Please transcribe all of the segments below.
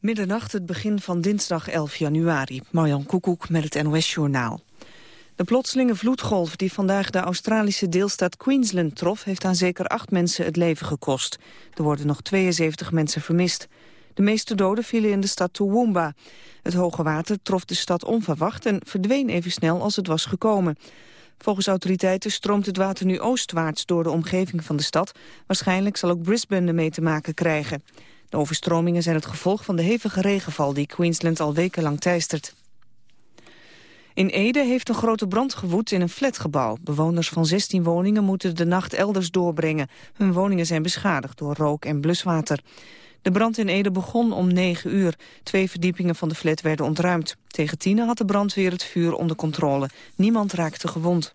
Middernacht, het begin van dinsdag 11 januari. Marjan Koekoek met het NOS-journaal. De plotselinge vloedgolf die vandaag de Australische deelstaat Queensland trof... heeft aan zeker acht mensen het leven gekost. Er worden nog 72 mensen vermist. De meeste doden vielen in de stad Toowoomba. Het hoge water trof de stad onverwacht en verdween even snel als het was gekomen. Volgens autoriteiten stroomt het water nu oostwaarts door de omgeving van de stad. Waarschijnlijk zal ook Brisbane ermee te maken krijgen. De overstromingen zijn het gevolg van de hevige regenval die Queensland al wekenlang teistert. In Ede heeft een grote brand gewoed in een flatgebouw. Bewoners van 16 woningen moeten de nacht elders doorbrengen. Hun woningen zijn beschadigd door rook en bluswater. De brand in Ede begon om 9 uur. Twee verdiepingen van de flat werden ontruimd. Tegen tienen had de brandweer het vuur onder controle. Niemand raakte gewond.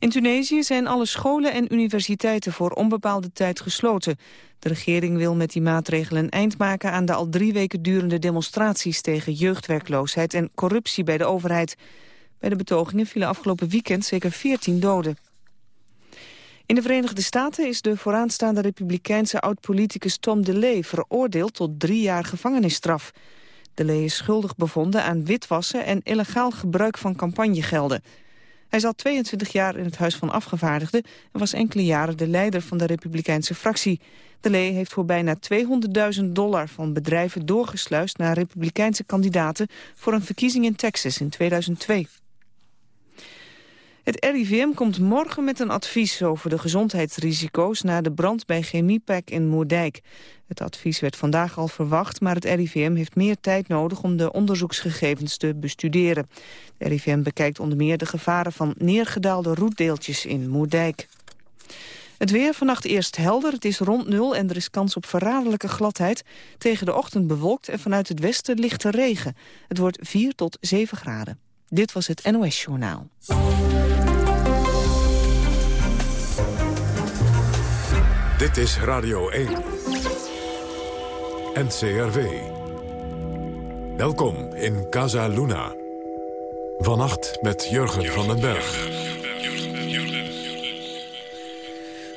In Tunesië zijn alle scholen en universiteiten voor onbepaalde tijd gesloten. De regering wil met die maatregelen een eind maken aan de al drie weken durende demonstraties tegen jeugdwerkloosheid en corruptie bij de overheid. Bij de betogingen vielen afgelopen weekend zeker 14 doden. In de Verenigde Staten is de vooraanstaande republikeinse oud-politicus Tom DeLay veroordeeld tot drie jaar gevangenisstraf. DeLay is schuldig bevonden aan witwassen en illegaal gebruik van campagnegelden. Hij zat 22 jaar in het Huis van Afgevaardigden... en was enkele jaren de leider van de Republikeinse fractie. De Lee heeft voor bijna 200.000 dollar van bedrijven doorgesluist... naar Republikeinse kandidaten voor een verkiezing in Texas in 2002. Het RIVM komt morgen met een advies over de gezondheidsrisico's... na de brand bij Chemiepak in Moerdijk. Het advies werd vandaag al verwacht, maar het RIVM heeft meer tijd nodig... om de onderzoeksgegevens te bestuderen. Het RIVM bekijkt onder meer de gevaren van neergedaalde roetdeeltjes in Moerdijk. Het weer vannacht eerst helder, het is rond nul en er is kans op verraderlijke gladheid. Tegen de ochtend bewolkt en vanuit het westen lichte regen. Het wordt 4 tot 7 graden. Dit was het NOS Journaal. Dit is Radio 1. NCRV. Welkom in Casa Luna. Vannacht met Jurgen van den Berg.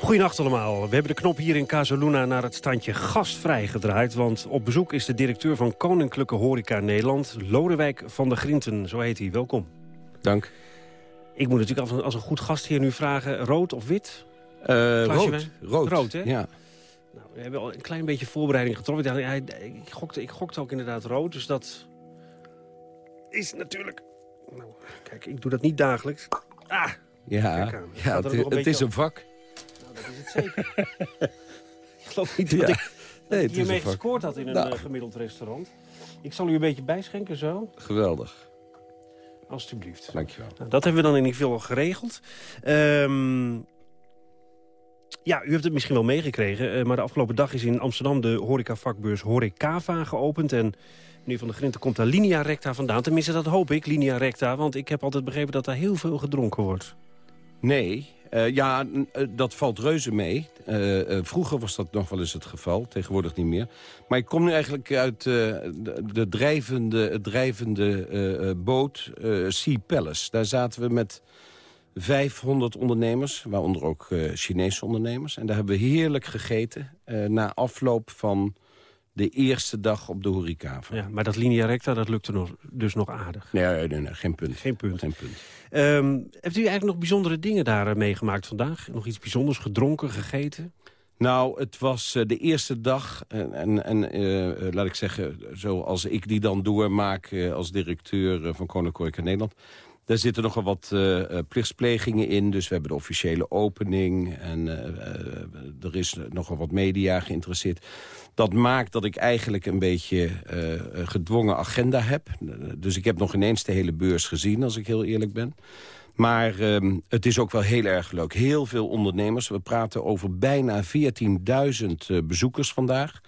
Goedenacht allemaal. We hebben de knop hier in Casaluna naar het standje gastvrij gedraaid. Want op bezoek is de directeur van Koninklijke Horeca Nederland... Lodewijk van der Grinten, zo heet hij. Welkom. Dank. Ik moet natuurlijk als een, als een goed gastheer nu vragen... rood of wit? Uh, rood. rood. Rood, hè? Ja. Nou, we hebben al een klein beetje voorbereiding getroffen. Ik, ik, gokte, ik gokte ook inderdaad rood, dus dat is natuurlijk... Nou, kijk, ik doe dat niet dagelijks. Ah! Ja, ja het, is, een vak. Nou, dat is het zeker. ik geloof niet dat ik, nee, hiermee gescoord had in een nou. uh, gemiddeld restaurant. Ik zal u een beetje bijschenken zo. Geweldig. Alsjeblieft. Dankjewel. Nou, dat hebben we dan in ieder geval geregeld. Um, ja, u heeft het misschien wel meegekregen, uh, maar de afgelopen dag is in Amsterdam de horecavakbeurs Horecava geopend. En meneer Van der Grinten komt daar linea recta vandaan. Tenminste, dat hoop ik, linea recta, want ik heb altijd begrepen dat daar heel veel gedronken wordt. Nee, uh, ja, uh, dat valt reuze mee. Vroeger was dat nog wel eens het geval, tegenwoordig niet meer. Maar ik kom nu eigenlijk uit de, de, drijvende, drijvende boot Sea Palace. Daar zaten we met 500 ondernemers, waaronder ook uh, Chinese ondernemers. En daar hebben we heerlijk gegeten uh, na afloop van de eerste dag op de horeca. Ja, maar dat linea recta, dat lukte nog, dus nog aardig? Nee, nee, nee, geen punt. Geen punt. Geen punt. Um, hebt u eigenlijk nog bijzondere dingen daar uh, meegemaakt vandaag? Nog iets bijzonders gedronken, gegeten? Nou, het was uh, de eerste dag, en, en, en uh, laat ik zeggen, zoals ik die dan doormaak als directeur van Koninklijke Nederland daar zitten nogal wat uh, plichtsplegingen in. Dus we hebben de officiële opening. En uh, er is nogal wat media geïnteresseerd. Dat maakt dat ik eigenlijk een beetje gedwongen agenda heb. Dus ik heb nog ineens de hele beurs gezien, als ik heel eerlijk ben. Maar uh, het is ook wel heel erg leuk. Heel veel ondernemers. We praten over bijna 14.000 bezoekers vandaag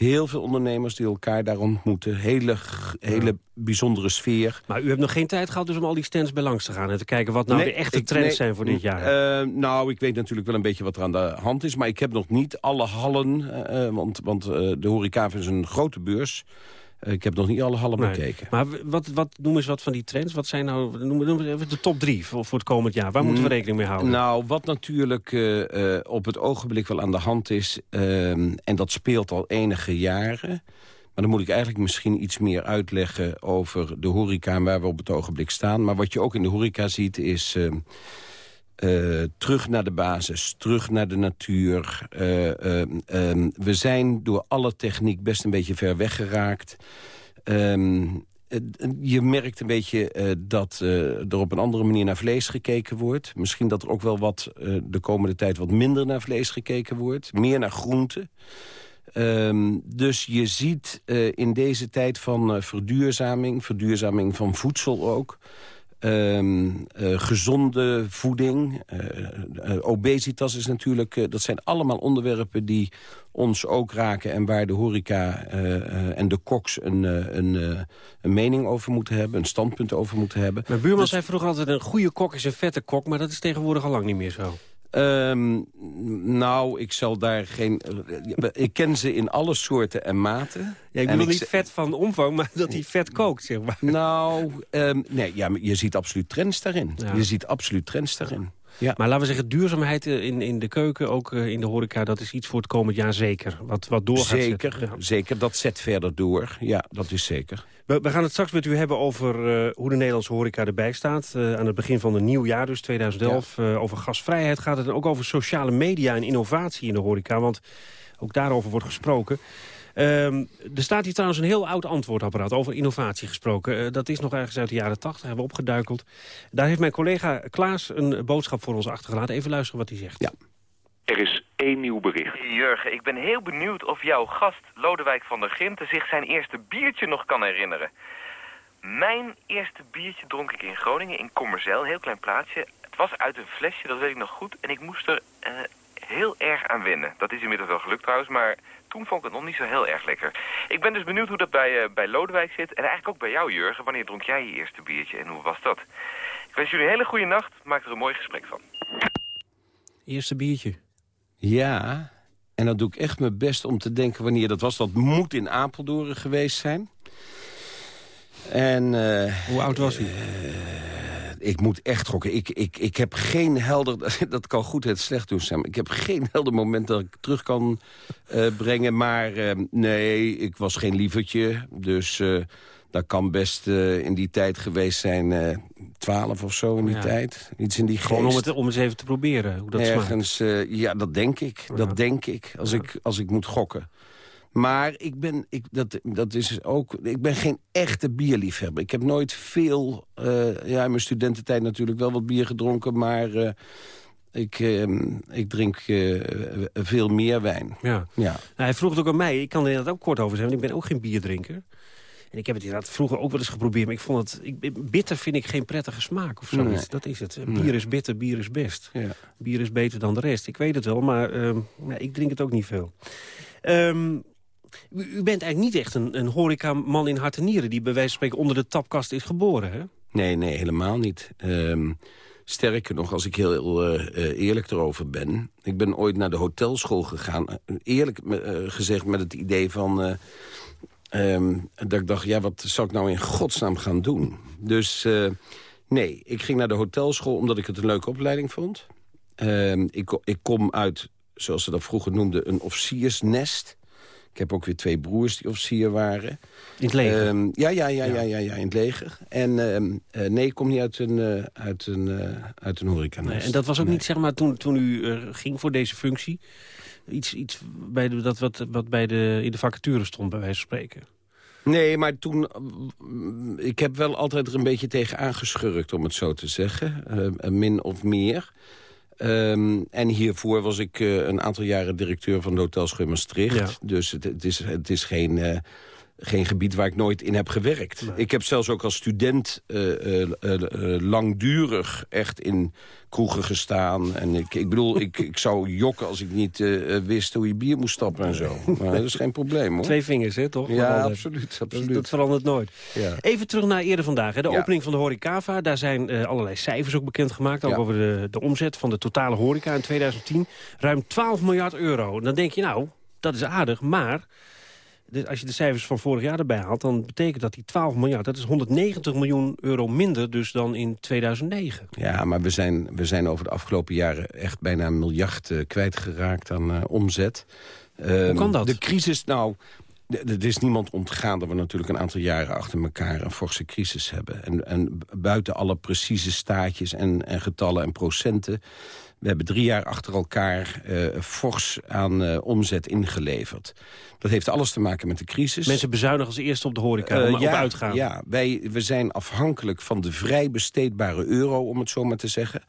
heel veel ondernemers die elkaar daar ontmoeten. Hele, hele bijzondere sfeer. Maar u hebt nog geen tijd gehad dus om al die stands bij langs te gaan... en te kijken wat nou de echte trends zijn voor dit jaar? Uh, nou, ik weet natuurlijk wel een beetje wat er aan de hand is... maar ik heb nog niet alle hallen, uh, want, want uh, de horeca is een grote beurs... ik heb nog niet alle hallen bekeken. Maar wat, wat, noem eens wat van die trends. Wat zijn nou noem, noem even de top drie voor, voor het komend jaar? Waar moeten we mm, rekening mee houden? Nou, wat natuurlijk op het ogenblik wel aan de hand is... Ehm, en dat speelt al enige jaren... Maar dan moet ik eigenlijk misschien iets meer uitleggen over de horeca... en waar we op het ogenblik staan. Maar wat je ook in de horeca ziet is... Ehm, uh, terug naar de basis, terug naar de natuur. Uh, um, we zijn door alle techniek best een beetje ver weggeraakt. Um, je merkt een beetje uh, dat er op een andere manier naar vlees gekeken wordt. Misschien dat er ook wel wat de komende tijd wat minder naar vlees gekeken wordt. Meer naar groenten. Dus je ziet in deze tijd van verduurzaming, verduurzaming van voedsel ook... Um, gezonde voeding, uh, obesitas is natuurlijk... dat zijn allemaal onderwerpen die ons ook raken... en waar de horeca en de koks een, een, een, mening over moeten hebben... een standpunt over moeten hebben. Mijn buurman dus... zei vroeger altijd... een goede kok is een vette kok, maar dat is tegenwoordig al lang niet meer zo. Um, nou, ik zal daar geen... Ik ken ze in alle soorten en maten. Ja, ik bedoel niet vet van omvang, maar dat hij vet kookt, zeg maar. Nou, um, nee, ja, je ziet absoluut trends daarin. Je ziet absoluut trends daarin. Ja. Maar laten we zeggen, duurzaamheid in, in de keuken, ook eh, in de horeca... dat is iets voor het komend jaar zeker, wat, wat doorgaat. Zeker, zeker, dat zet verder door. Ja, dat is zeker. We, we gaan het straks met u hebben over uh, hoe de Nederlandse horeca erbij staat. Uh, aan het begin van het nieuw jaar, dus 2011. Ja. over gasvrijheid gaat het en ook over sociale media en innovatie in de horeca. Want ook daarover wordt gesproken. Um, er staat hier trouwens een heel oud antwoordapparaat over innovatie gesproken. Uh, dat is nog ergens uit de jaren 80, hebben we opgeduikeld. Daar heeft mijn collega Klaas een boodschap voor ons achtergelaten. Even luisteren wat hij zegt. Ja. Er is één nieuw bericht. Jurgen, ik ben heel benieuwd of jouw gast Lodewijk van der Ginten zich zijn eerste biertje nog kan herinneren. Mijn eerste biertje dronk ik in Groningen, in Commercel, een heel klein plaatsje. Het was uit een flesje, dat weet ik nog goed. En ik moest er uh, heel erg aan wennen. Dat is inmiddels wel gelukt trouwens, maar toen vond ik het nog niet zo heel erg lekker. Ik ben dus benieuwd hoe dat bij, uh, bij Lodewijk zit. En eigenlijk ook bij jou, Jurgen. Wanneer dronk jij je eerste biertje en hoe was dat? Ik wens jullie een hele goede nacht. Maak er een mooi gesprek van. Eerste biertje. Ja, en dan doe ik echt mijn best om te denken wanneer dat was. Dat moet in Apeldoorn geweest zijn. En, uh, Hoe oud was u? Uh, ik moet echt gokken. Ik, ik, ik heb geen helder... Dat kan goed het slecht doen, Sam. Ik heb geen helder moment dat ik terug kan uh, brengen. Maar nee, ik was geen lievertje. Dus dat kan best uh, in die tijd geweest zijn, uh, twaalf of zo in die ja. tijd. Iets in die geest. Gewoon om het, om eens even te proberen hoe dat Ergens, uh, ja, dat denk ik. Ja. Dat denk ik, als, ik, als ik moet gokken. Maar ik ben, ik, dat, dat is ook, ik ben geen echte bierliefhebber. Ik heb nooit veel, ja, in mijn studententijd natuurlijk wel wat bier gedronken, maar... Ik, uh, ik drink veel meer wijn. Ja. Ja. Nou, hij vroeg het ook aan mij. Ik kan er ook kort over zeggen. Ik ben ook geen bierdrinker. En ik heb het inderdaad vroeger ook wel eens geprobeerd. Maar ik vond het... Ik, bitter vind ik geen prettige smaak of zo. Nee. Dat is het. Bier is bitter, bier is best. Ja. Bier is beter dan de rest. Ik weet het wel, maar nee, ik drink het ook niet veel. Um, u bent eigenlijk niet echt een, een horecaman in hart en nieren... die bij wijze van spreken onder de tapkast is geboren, hè? Nee, nee, helemaal niet. Um, sterker nog, als ik heel uh, eerlijk erover ben... ik ben ooit naar de hotelschool gegaan. Eerlijk uh, gezegd met het idee van... Um, dat ik dacht, ja, wat zou ik nou in godsnaam gaan doen? Dus uh, nee, ik ging naar de hotelschool omdat ik het een leuke opleiding vond. Um, ik, ik kom uit, zoals ze dat vroeger noemden, een officiersnest. Ik heb ook weer twee broers die officier waren. In het leger? Um, ja, ja, ja, ja, ja, ja, in het leger. En uh, nee, ik kom niet uit een, uh, uit een, uh, uit een horecanest. Nee, en dat was ook nee. niet, zeg maar, toen, toen u ging voor deze functie iets, iets bij de, dat wat, wat bij de, in de vacature stond, bij wijze van spreken. Nee, maar toen... Ik heb wel altijd er een beetje tegen aangeschurkt, om het zo te zeggen. Uh, min of meer. Um, en hiervoor was ik uh, een aantal jaren directeur van de Hotelschool Maastricht. Ja. Dus het, het, is, het is geen... Uh, geen gebied waar ik nooit in heb gewerkt. Nee. Ik heb zelfs ook als student uh, uh, uh, langdurig echt in kroegen gestaan. En ik, ik bedoel, ik, ik zou jokken als ik niet wist hoe je bier moest stappen en zo. Maar dat is geen probleem, hoor. Twee vingers, hè, toch? Ja, absoluut. absoluut. Dat, dat, verandert nooit. Ja. Even terug naar eerder vandaag. Hè. De ja. opening van de Horecava. Daar zijn allerlei cijfers ook bekendgemaakt. Ook ja. over de, de omzet van de totale horeca in 2010. Ruim 12 miljard euro. En dan denk je, nou, dat is aardig, maar de- als je de cijfers van vorig jaar erbij haalt... dan betekent dat die 12 miljard, dat is 190 miljoen euro minder... dus dan in 2009. Ja, maar we zijn, we zijn over de afgelopen jaren echt bijna een miljard eh, kwijtgeraakt aan eh, omzet. Hoe kan dat? De crisis, nou, er is niemand ontgaan dat we natuurlijk een aantal jaren achter elkaar een forse crisis hebben. En, en buiten alle precieze staatjes en, en getallen en procenten... We hebben drie jaar achter elkaar eh, fors aan eh, omzet ingeleverd. Dat heeft alles te maken met de crisis. Mensen bezuinigen als eerste op de horeca, Eh, om, op uitgaan. Ja, wij, we zijn afhankelijk van de vrij besteedbare euro, om het zo maar te zeggen.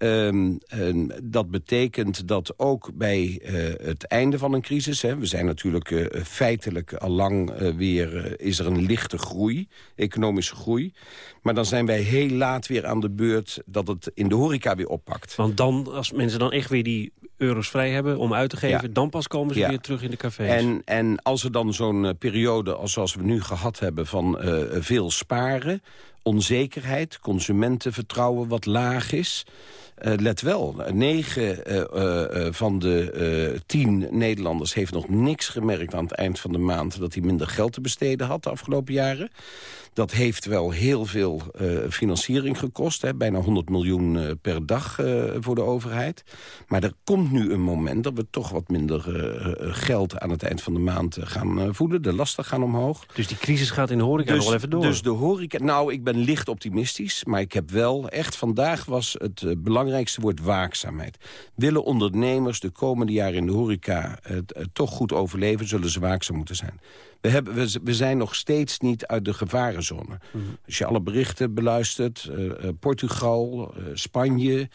En dat betekent dat ook bij eh, het einde van een crisis... Hè, we zijn natuurlijk eh, feitelijk al lang eh, weer... is er een lichte groei, economische groei. Maar dan zijn wij heel laat weer aan de beurt... dat het in de horeca weer oppakt. Want dan, als mensen dan echt weer die euro's vrij hebben om uit te geven... Ja. dan pas komen ze Ja. weer terug in de cafés. En, en als er dan zo'n periode als zoals we nu gehad hebben... van veel sparen, onzekerheid, consumentenvertrouwen wat laag is... eh, let wel, negen eh, eh, van de tien Nederlanders heeft nog niks gemerkt aan het eind van de maand... dat hij minder geld te besteden had de afgelopen jaren. Dat heeft wel heel veel eh, financiering gekost. Hè, bijna 100 miljoen eh, per dag eh, voor de overheid. Maar er komt nu een moment dat we toch wat minder geld aan het eind van de maand gaan voeden. De lasten gaan omhoog. Dus die crisis gaat in de horeca nog wel even door. Dus de horeca... Nou, ik ben licht optimistisch, maar ik heb wel echt... Vandaag was het belangrijkste woord waakzaamheid. Willen ondernemers de komende jaren in de horeca het toch goed overleven... zullen ze waakzaam moeten zijn. We, hebben, we, zijn nog steeds niet uit de gevarenzone. Mhm. Als je alle berichten beluistert, eh, eh, Portugal, eh, Spanje...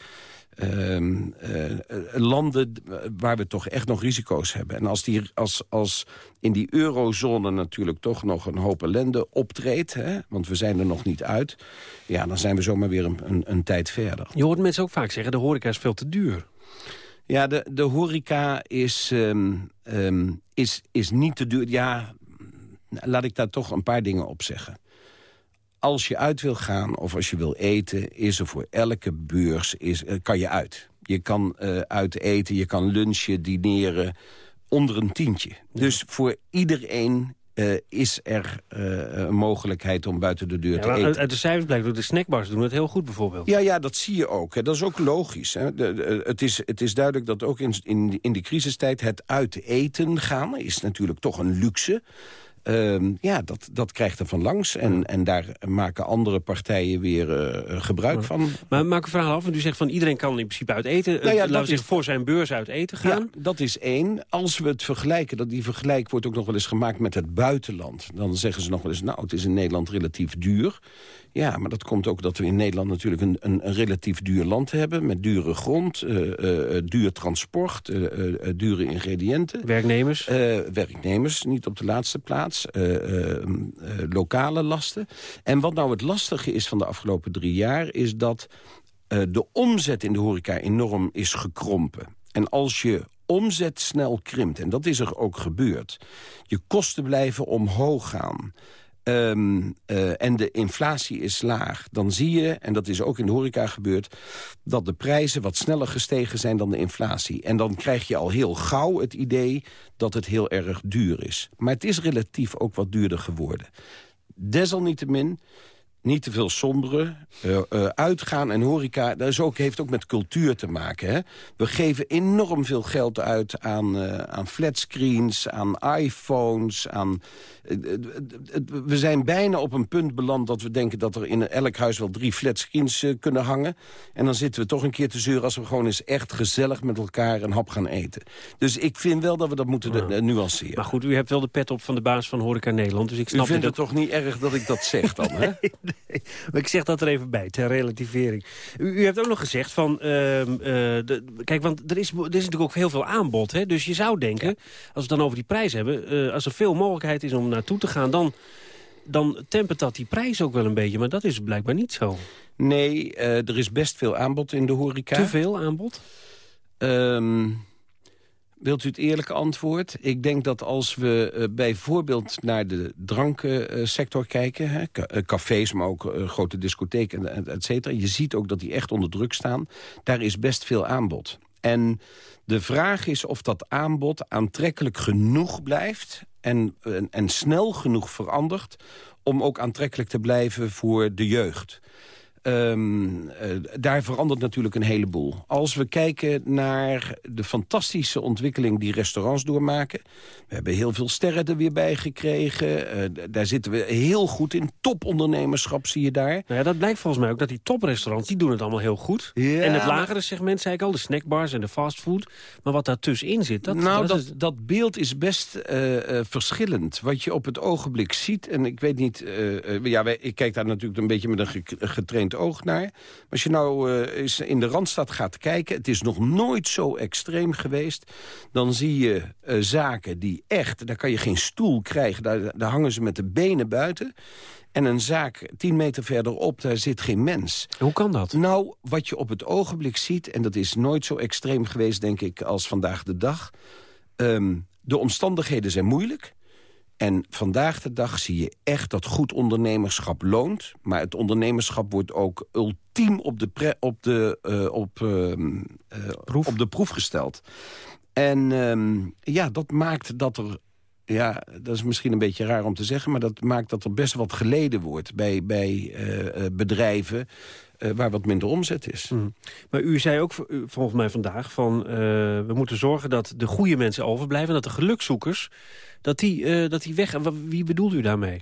ehm, eh, eh, landen waar we toch echt nog risico's hebben. En als, die, als, als in die eurozone natuurlijk toch nog een hoop ellende optreedt... Hè, want we zijn er nog niet uit... ja, dan zijn we zomaar weer een, een, een tijd verder. Je hoort mensen ook vaak zeggen, de horeca is veel te duur. Ja, de, de horeca is, ehm, ehm, is, is niet te duur. Ja, laat ik daar toch een paar dingen op zeggen. Als je uit wil gaan of als je wil eten... is er voor elke beurs is, eh, kan je uit. Je kan eh uit eten, je kan lunchen, dineren onder een tientje. Dus voor iedereen eh, is er een mogelijkheid om buiten de deur Ja, te eten. uit, uit de cijfers blijkt dat de snackbars doen het heel goed bijvoorbeeld. Ja, ja, dat zie je ook. Hè. Dat is ook logisch. Hè. De, de- het, is, het is duidelijk dat ook in, in, in de crisistijd het uit eten gaan... is natuurlijk toch een luxe. Ehm, ja, dat, dat krijgt er van langs. En, en daar maken andere partijen weer eh, gebruik van. Maar maak een verhaal af, want u zegt van iedereen kan in principe uit eten. Nou ja, eh, dat laten we is- zeggen, voor zijn beurs uit eten gaan. Ja, dat is één. Als we het vergelijken, dat die vergelijk wordt ook nog wel eens gemaakt met het buitenland. Dan zeggen ze nog wel eens, nou, het is in Nederland relatief duur. Ja, maar dat komt ook dat we in Nederland natuurlijk een, een, een relatief duur land hebben... met dure grond, eh, eh, duur transport, eh, eh, eh, dure ingrediënten. Werknemers. Werknemers, niet op de laatste plaats. eh, eh, eh, lokale lasten. En wat nou het lastige is van de afgelopen drie jaar... is dat de omzet in de horeca enorm is gekrompen. En als je omzet snel krimpt, en dat is er ook gebeurd... je kosten blijven omhoog gaan... ehm, eh, en de inflatie is laag, dan zie je, en dat is ook in de horeca gebeurd... dat de prijzen wat sneller gestegen zijn dan de inflatie. En dan krijg je al heel gauw het idee dat het heel erg duur is. Maar het is relatief ook wat duurder geworden. Desalniettemin, niet te veel sombere. eh, eh, uitgaan en horeca, dat is ook, heeft ook met cultuur te maken. Hè? We geven enorm veel geld uit aan, eh, aan flatscreens, aan iPhones. Aan, we zijn bijna op een punt beland dat we denken... dat er in elk huis wel drie flatscreens kunnen hangen. En dan zitten we toch een keer te zeuren... als we gewoon eens echt gezellig met elkaar een hap gaan eten. Dus ik vind wel dat we dat moeten nuanceren. Maar goed, u hebt wel de pet op van de baas van Horeca Nederland. Dus ik U snap vindt dat het toch niet erg dat ik dat zeg dan, hè? nee, maar ik zeg dat er even bij, ter relativering. U, u hebt ook nog gezegd van... ehm, eh, de, kijk, want er is, er is natuurlijk ook heel veel aanbod. Hè? Dus je zou denken, als we het dan over die prijs hebben... eh, als er veel mogelijkheid is om naartoe te gaan... dan, dan tempert dat die prijs ook wel een beetje. Maar dat is blijkbaar niet zo. Nee, eh, er is best veel aanbod in de horeca. Te veel aanbod? Ehm, wilt u het eerlijke antwoord? Ik denk dat als we eh, bijvoorbeeld naar de dranksector kijken... Hè, eh, cafés, maar ook eh, grote discotheken, en et cetera... je ziet ook dat die echt onder druk staan. Daar is best veel aanbod. En de vraag is of dat aanbod aantrekkelijk genoeg blijft... en, en snel genoeg verandert om ook aantrekkelijk te blijven voor de jeugd. Um, daar verandert natuurlijk een heleboel. Als we kijken naar de fantastische ontwikkeling die restaurants doormaken... we hebben heel veel sterren er weer bij gekregen. Uh, daar zitten we heel goed in. Topondernemerschap zie je daar. Nou ja, dat blijkt volgens mij ook dat die toprestaurants... die doen het allemaal heel goed. Ja, en het lagere segment, zei ik al, de snackbars en de fastfood. Maar wat daartussenin zit, dat... Nou, dat, dat, beeld is best uh, verschillend. Wat je op het ogenblik ziet, en ik weet niet... ja, ik kijk daar natuurlijk een beetje met een getraind oog naar. Maar als je nou uh, eens in de Randstad gaat kijken... het is nog nooit zo extreem geweest... dan zie je uh, zaken die echt... daar kan je geen stoel krijgen, daar, daar hangen ze met de benen buiten... En een zaak tien meter verderop, daar zit geen mens. Hoe kan dat? Nou, wat je op het ogenblik ziet... en dat is nooit zo extreem geweest, denk ik, als vandaag de dag... Um, de omstandigheden zijn moeilijk. En vandaag de dag zie je echt dat goed ondernemerschap loont. Maar het ondernemerschap wordt ook ultiem op de, op de, uh, op, uh, proef. op de proef gesteld. En uh, ja, dat maakt dat er... Ja, dat is misschien een beetje raar om te zeggen... maar dat maakt dat er best wat geleden wordt bij, bij bedrijven... waar wat minder omzet is. Mm. Maar u zei ook volgens mij vandaag van... we moeten zorgen dat de goede mensen overblijven... dat de gelukzoekers dat die, uh, dat die weg... Wie bedoelt u daarmee?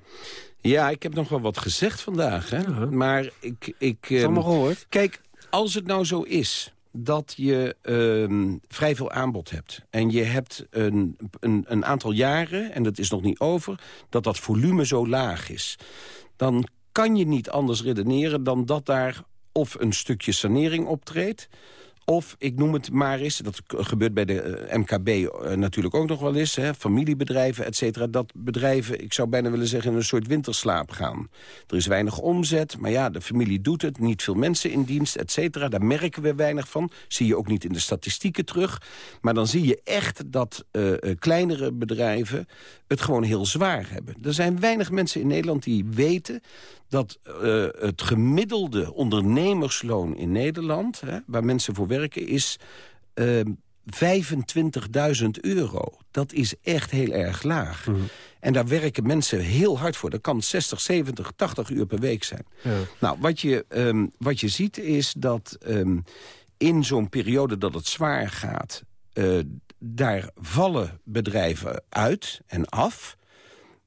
Ja, ik heb nog wel wat gezegd vandaag. Hè? Maar ik... ik uh, allemaal gehoord. Kijk, als het nou zo is dat je uh, vrij veel aanbod hebt. En je hebt een, een, een aantal jaren, en dat is nog niet over... dat dat volume zo laag is. Dan kan je niet anders redeneren dan dat daar of een stukje sanering optreedt... Of, ik noem het maar eens, dat gebeurt bij de eh, MKB eh, natuurlijk ook nog wel eens... Hè, familiebedrijven, et cetera, dat bedrijven, ik zou bijna willen zeggen... in een soort winterslaap gaan. Er is weinig omzet, maar ja, de familie doet het. Niet veel mensen in dienst, et cetera. Daar merken we weinig van. Zie je ook niet in de statistieken terug. Maar dan zie je echt dat uh, kleinere bedrijven het gewoon heel zwaar hebben. Er zijn weinig mensen in Nederland die weten dat uh, het gemiddelde ondernemersloon in Nederland... Hè, waar mensen voor werken, is uh, ehm, 25.000 euro. Dat is echt heel erg laag. Mhm. En daar werken mensen heel hard voor. Dat kan 60, 70, 80 uur per week zijn. Ja. Nou, wat je, um, wat je ziet is dat um, in zo'n periode dat het zwaar gaat... Uh, daar vallen bedrijven uit en af...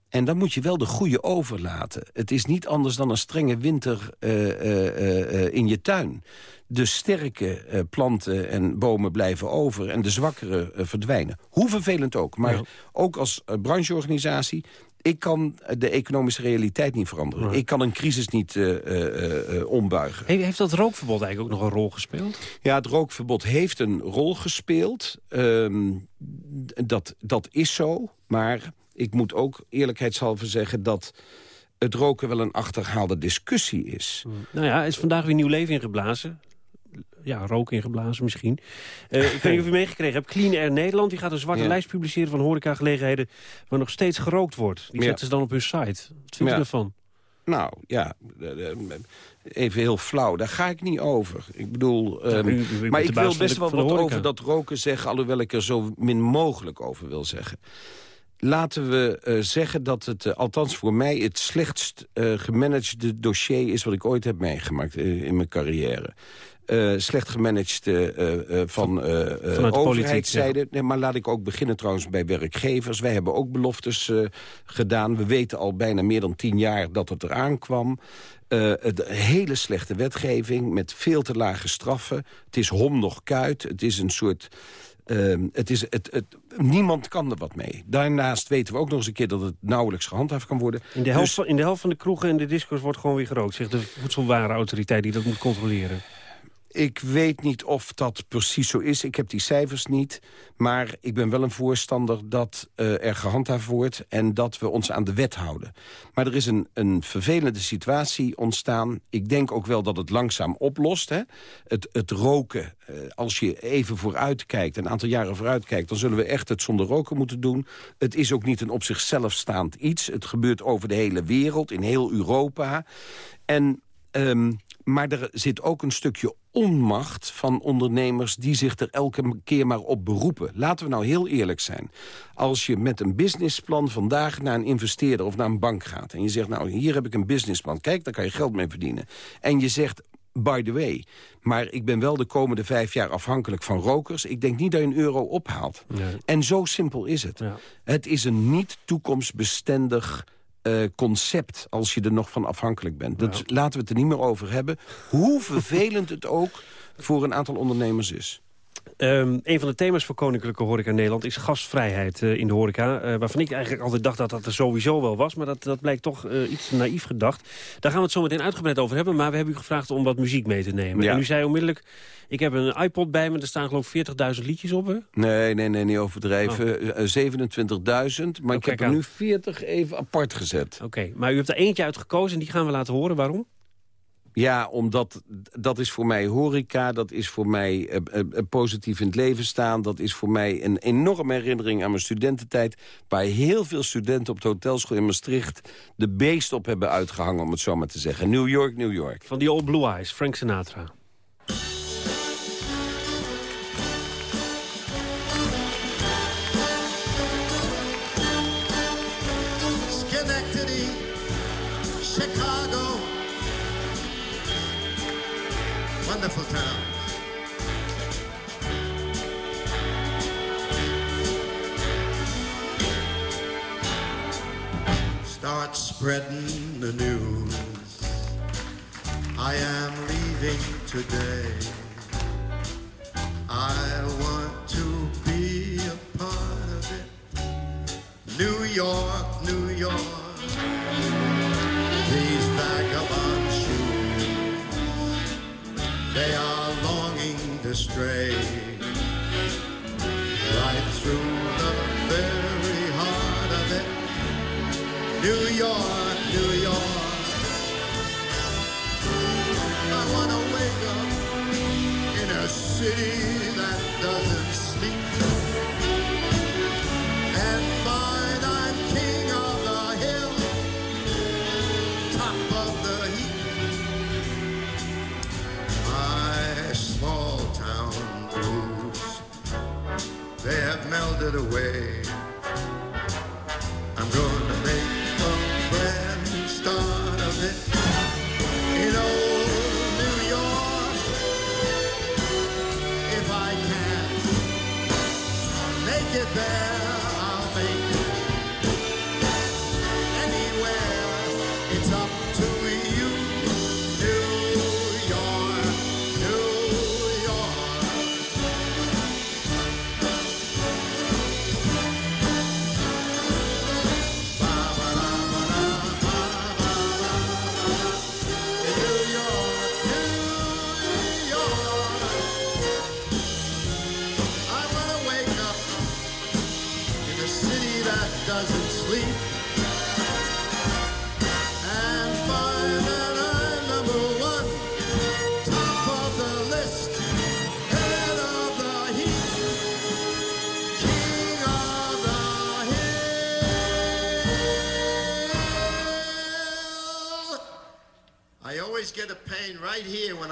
En dan moet je wel de goede overlaten. Het is niet anders dan een strenge winter uh, uh, uh, in je tuin. De sterke planten en bomen blijven over en de zwakkere verdwijnen. Hoe vervelend ook. Maar ook als brancheorganisatie ik kan de economische realiteit niet veranderen. Ik kan een crisis niet ombuigen. Heeft dat rookverbod eigenlijk ook nog een rol gespeeld? Ja, het rookverbod heeft een rol gespeeld. Ehm, dat, dat is zo, maar ik moet ook eerlijkheidshalve zeggen dat het roken wel een achterhaalde discussie is. Hmm. Nou ja, is vandaag weer nieuw leven ingeblazen. Ja, rook ingeblazen misschien. Uh, ik weet niet of u meegekregen hebt. Clean Air Nederland die gaat een zwarte lijst publiceren van horecagelegenheden... waar nog steeds gerookt wordt. Die zetten ze dan op hun site. Wat vindt u ervan? Nou, ja, even heel flauw. Daar ga ik niet over. Ik bedoel, um, maar ik wil best wel wat over dat roken zeggen... alhoewel ik er zo min mogelijk over wil zeggen. Laten we uh, zeggen dat het, uh, althans voor mij... het slechtst uh, gemanagede dossier is wat ik ooit heb meegemaakt in mijn carrière. slecht gemanaged van, van overheidszijde. Nee, maar laat ik ook beginnen trouwens bij werkgevers. Wij hebben ook beloftes gedaan. We weten al bijna meer dan tien jaar dat het eraan kwam. het, hele slechte wetgeving met veel te lage straffen. Het is hom nog kuit. Het is een soort Ehm, het is, het, het, niemand kan er wat mee. Daarnaast weten we ook nog eens een keer dat het nauwelijks gehandhaafd kan worden. In de helft, dus- van, in de, helft van de kroegen en de discos wordt gewoon weer gerookt, zegt de voedselwarenautoriteit die dat moet controleren. Ik weet niet of dat precies zo is. Ik heb die cijfers niet. Maar ik ben wel een voorstander dat uh, er gehandhaafd wordt... en dat we ons aan de wet houden. Maar er is een, een vervelende situatie ontstaan. Ik denk ook wel dat het langzaam oplost. Hè? Het, het roken, uh, als je even vooruit kijkt... een aantal jaren vooruit kijkt... dan zullen we echt het zonder roken moeten doen. Het is ook niet een op zichzelf staand iets. Het gebeurt over de hele wereld, in heel Europa. En... Um, maar er zit ook een stukje onmacht van ondernemers die zich er elke keer maar op beroepen. Laten we nou heel eerlijk zijn. Als je met een businessplan vandaag naar een investeerder of naar een bank gaat... en je zegt, nou, hier heb ik een businessplan, kijk, daar kan je geld mee verdienen. En je zegt, by the way. Maar ik ben wel de komende vijf jaar afhankelijk van rokers. Ik denk niet dat je een euro ophaalt. En zo simpel is het. Het is een niet toekomstbestendig uh, concept als je er nog van afhankelijk bent. Dat, Laten we het er niet meer over hebben. Hoe vervelend het ook voor een aantal ondernemers is. Um, een van de thema's voor Koninklijke Horeca Nederland is gastvrijheid uh, in de horeca. Uh, waarvan ik eigenlijk altijd dacht dat dat er sowieso wel was. Maar dat, dat blijkt toch uh, iets naïef gedacht. Daar gaan we het zo meteen uitgebreid over hebben. Maar we hebben u gevraagd om wat muziek mee te nemen. Ja. En u zei onmiddellijk, ik heb een iPod bij me. Er staan geloof ik 40.000 liedjes op. Hè? Nee, nee, nee, niet overdrijven. Oh. 27.000. Maar ik heb er nu 40 even apart gezet. Oké, okay. maar u hebt er eentje uitgekozen en die gaan we laten horen. Waarom? Ja, omdat dat is voor mij horeca, dat is voor mij uh, uh, positief in het leven staan... dat is voor mij een enorme herinnering aan mijn studententijd... waar heel veel studenten op de hotelschool in Maastricht... de beest op hebben uitgehangen, om het zo maar te zeggen. New York, New York. Van die Old Blue Eyes, Frank Sinatra.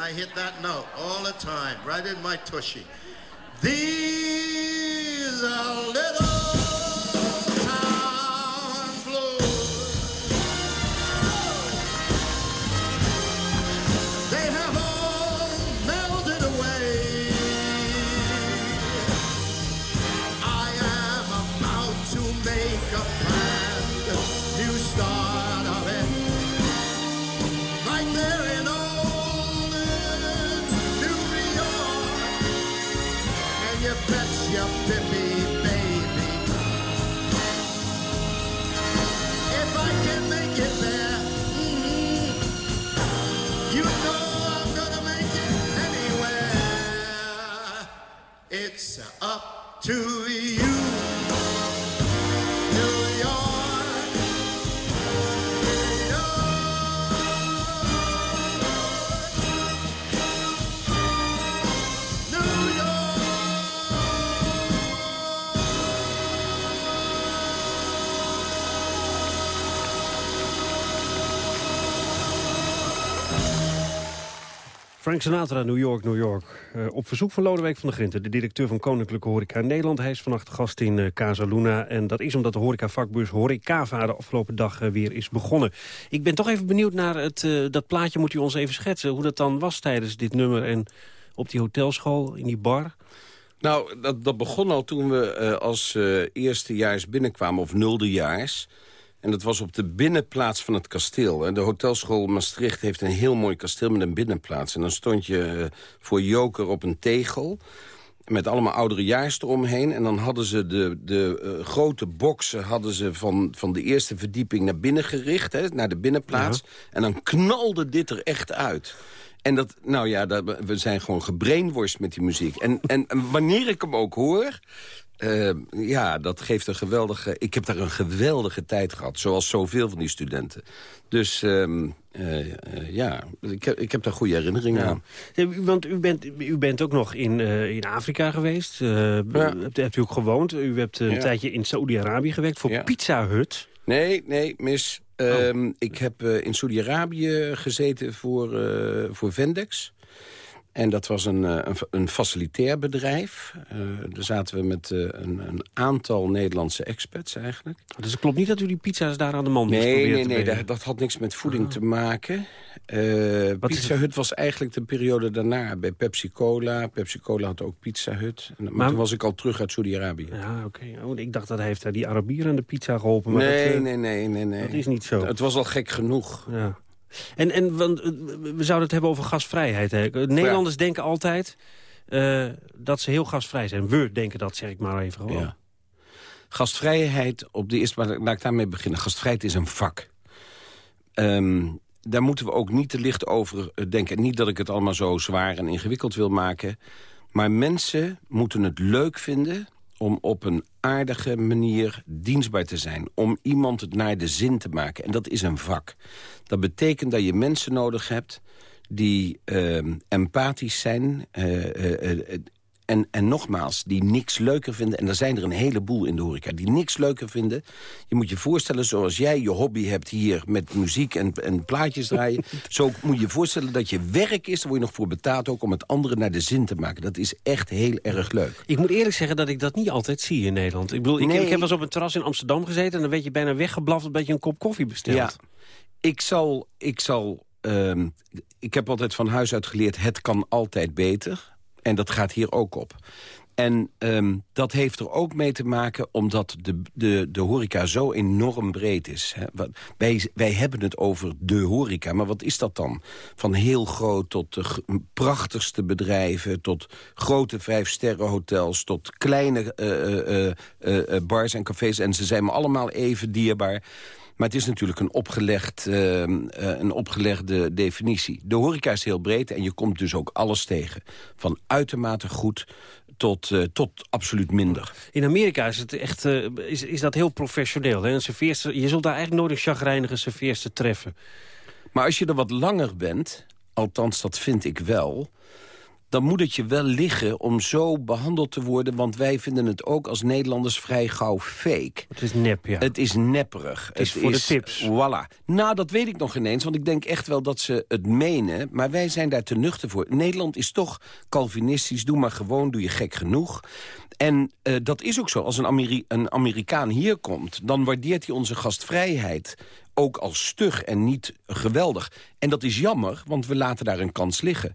I hit that note, all the time, right in my tushy. These Frank Sinatra, New York, New York. Eh, op verzoek van Lodewijk van der Grinten, de directeur van Koninklijke Horeca Nederland. Hij is vannacht gast in eh, Casa Luna. En dat is omdat de horecavakbeurs Horecava de afgelopen dag eh, weer is begonnen. Ik ben toch even benieuwd naar het, dat plaatje. Moet u ons even schetsen hoe dat dan was tijdens dit nummer... en op die hotelschool, in die bar? Nou, dat, dat begon al toen we als eerstejaars binnenkwamen, of nuldejaars. En dat was op de binnenplaats van het kasteel. De hotelschool Maastricht heeft een heel mooi kasteel met een binnenplaats. En dan stond je eh, voor joker op een tegel met allemaal ouderejaars eromheen. En dan hadden ze de, de eh, grote boksen hadden ze van, van de eerste verdieping naar binnen gericht. Hè, naar de binnenplaats. En dan knalde dit er echt uit. En dat, nou ja, dat, we zijn gewoon gebrainworst met die muziek. En, en wanneer ik hem ook hoor... eh, ja, dat geeft een geweldige... Ik heb daar een geweldige tijd gehad, zoals zoveel van die studenten. Dus ehm, eh, eh, ja, ik heb, ik heb daar goede herinneringen aan. Ja, Want u bent, u bent ook nog in, eh, in Afrika geweest. Eh, hebt, hebt u ook gewoond. U hebt een Ja. tijdje in Saoedi-Arabië gewerkt voor Ja. Pizza Hut. Nee, nee, mis. Ehm, Ik heb in Saudi-Arabië gezeten voor, voor Vendex. En dat was een, eh, een, een facilitair bedrijf. Eh, daar zaten we met eh, een, een aantal Nederlandse expats eigenlijk. Dus het klopt niet dat u die pizza's daar aan de man Nee, nee, te nee, dat, dat had niks met voeding te maken. Pizza Hut was eigenlijk de periode daarna bij Pepsi Cola. Pepsi Cola had ook Pizza Hut. En, maar, Maar- toen was ik al terug uit Saudi-Arabië. Ja, oké. Oh, ik dacht dat hij heeft die Arabier aan de pizza geholpen. Maar Nee, dat, nee, nee, nee, nee. dat is niet zo. Het was al gek genoeg. Ja. En, en want, eh, we zouden het hebben over gasvrijheid. Hè. Nederlanders denken altijd eh, dat ze heel gasvrij zijn. We denken dat, zeg ik maar even gewoon. Ja. Gastvrijheid, op de eerste plaats, laat ik daarmee beginnen. Gastvrijheid is een vak. Ehm, daar moeten we ook niet te licht over eh, denken. Niet dat ik het allemaal zo zwaar en ingewikkeld wil maken. Maar mensen moeten het leuk vinden om op een aardige manier dienstbaar te zijn. Om iemand het naar de zin te maken. En dat is een vak. Dat betekent dat je mensen nodig hebt die ehm, empathisch zijn... eh, eh, eh, en, en nogmaals, die niks leuker vinden... en er zijn er een heleboel in de horeca die niks leuker vinden. Je moet je voorstellen, zoals jij je hobby hebt hier... met muziek en, en plaatjes draaien... zo moet je je voorstellen dat je werk is... daar word je nog voor betaald ook om het anderen naar de zin te maken. Dat is echt heel erg leuk. Ik moet eerlijk zeggen dat ik dat niet altijd zie in Nederland. Ik, bedoel, ik, Nee. ik heb wel eens op een terras in Amsterdam gezeten... en dan werd je bijna weggeblaft omdat je een kop koffie bestelt. Ja, ik zal... Ik, zal ehm, ik heb altijd van huis uit geleerd, het kan altijd beter. En dat gaat hier ook op. En ehm, dat heeft er ook mee te maken omdat de, de, de horeca zo enorm breed is. Hè. Wij, wij hebben het over de horeca, maar wat is dat dan? Van heel groot tot de prachtigste bedrijven... tot grote vijfsterrenhotels, tot kleine eh, eh, eh, bars en cafés. En ze zijn me allemaal even dierbaar. Maar het is natuurlijk een, opgelegd, eh, eh, een opgelegde definitie. De horeca is heel breed en je komt dus ook alles tegen. Van uitermate goed tot, eh, tot absoluut minder. In Amerika is, het echt, eh, is, is dat heel professioneel. Hè? Een serveerster, je zult daar eigenlijk nooit een chagrijnige serveerster treffen. Maar als je er wat langer bent, althans dat vind ik wel... dan moet het je wel liggen om zo behandeld te worden... want wij vinden het ook als Nederlanders vrij gauw fake. Het is nep, ja. Het is nepperig. Het is voor de tips. Voilà. Nou, dat weet ik nog ineens, want ik denk echt wel dat ze het menen. Maar wij zijn daar te nuchter voor. Nederland is toch Calvinistisch. Doe maar gewoon, doe je gek genoeg. En eh, dat is ook zo. Als een, Ameri- een Amerikaan hier komt, dan waardeert hij onze gastvrijheid ook als stug en niet geweldig. En dat is jammer, want we laten daar een kans liggen.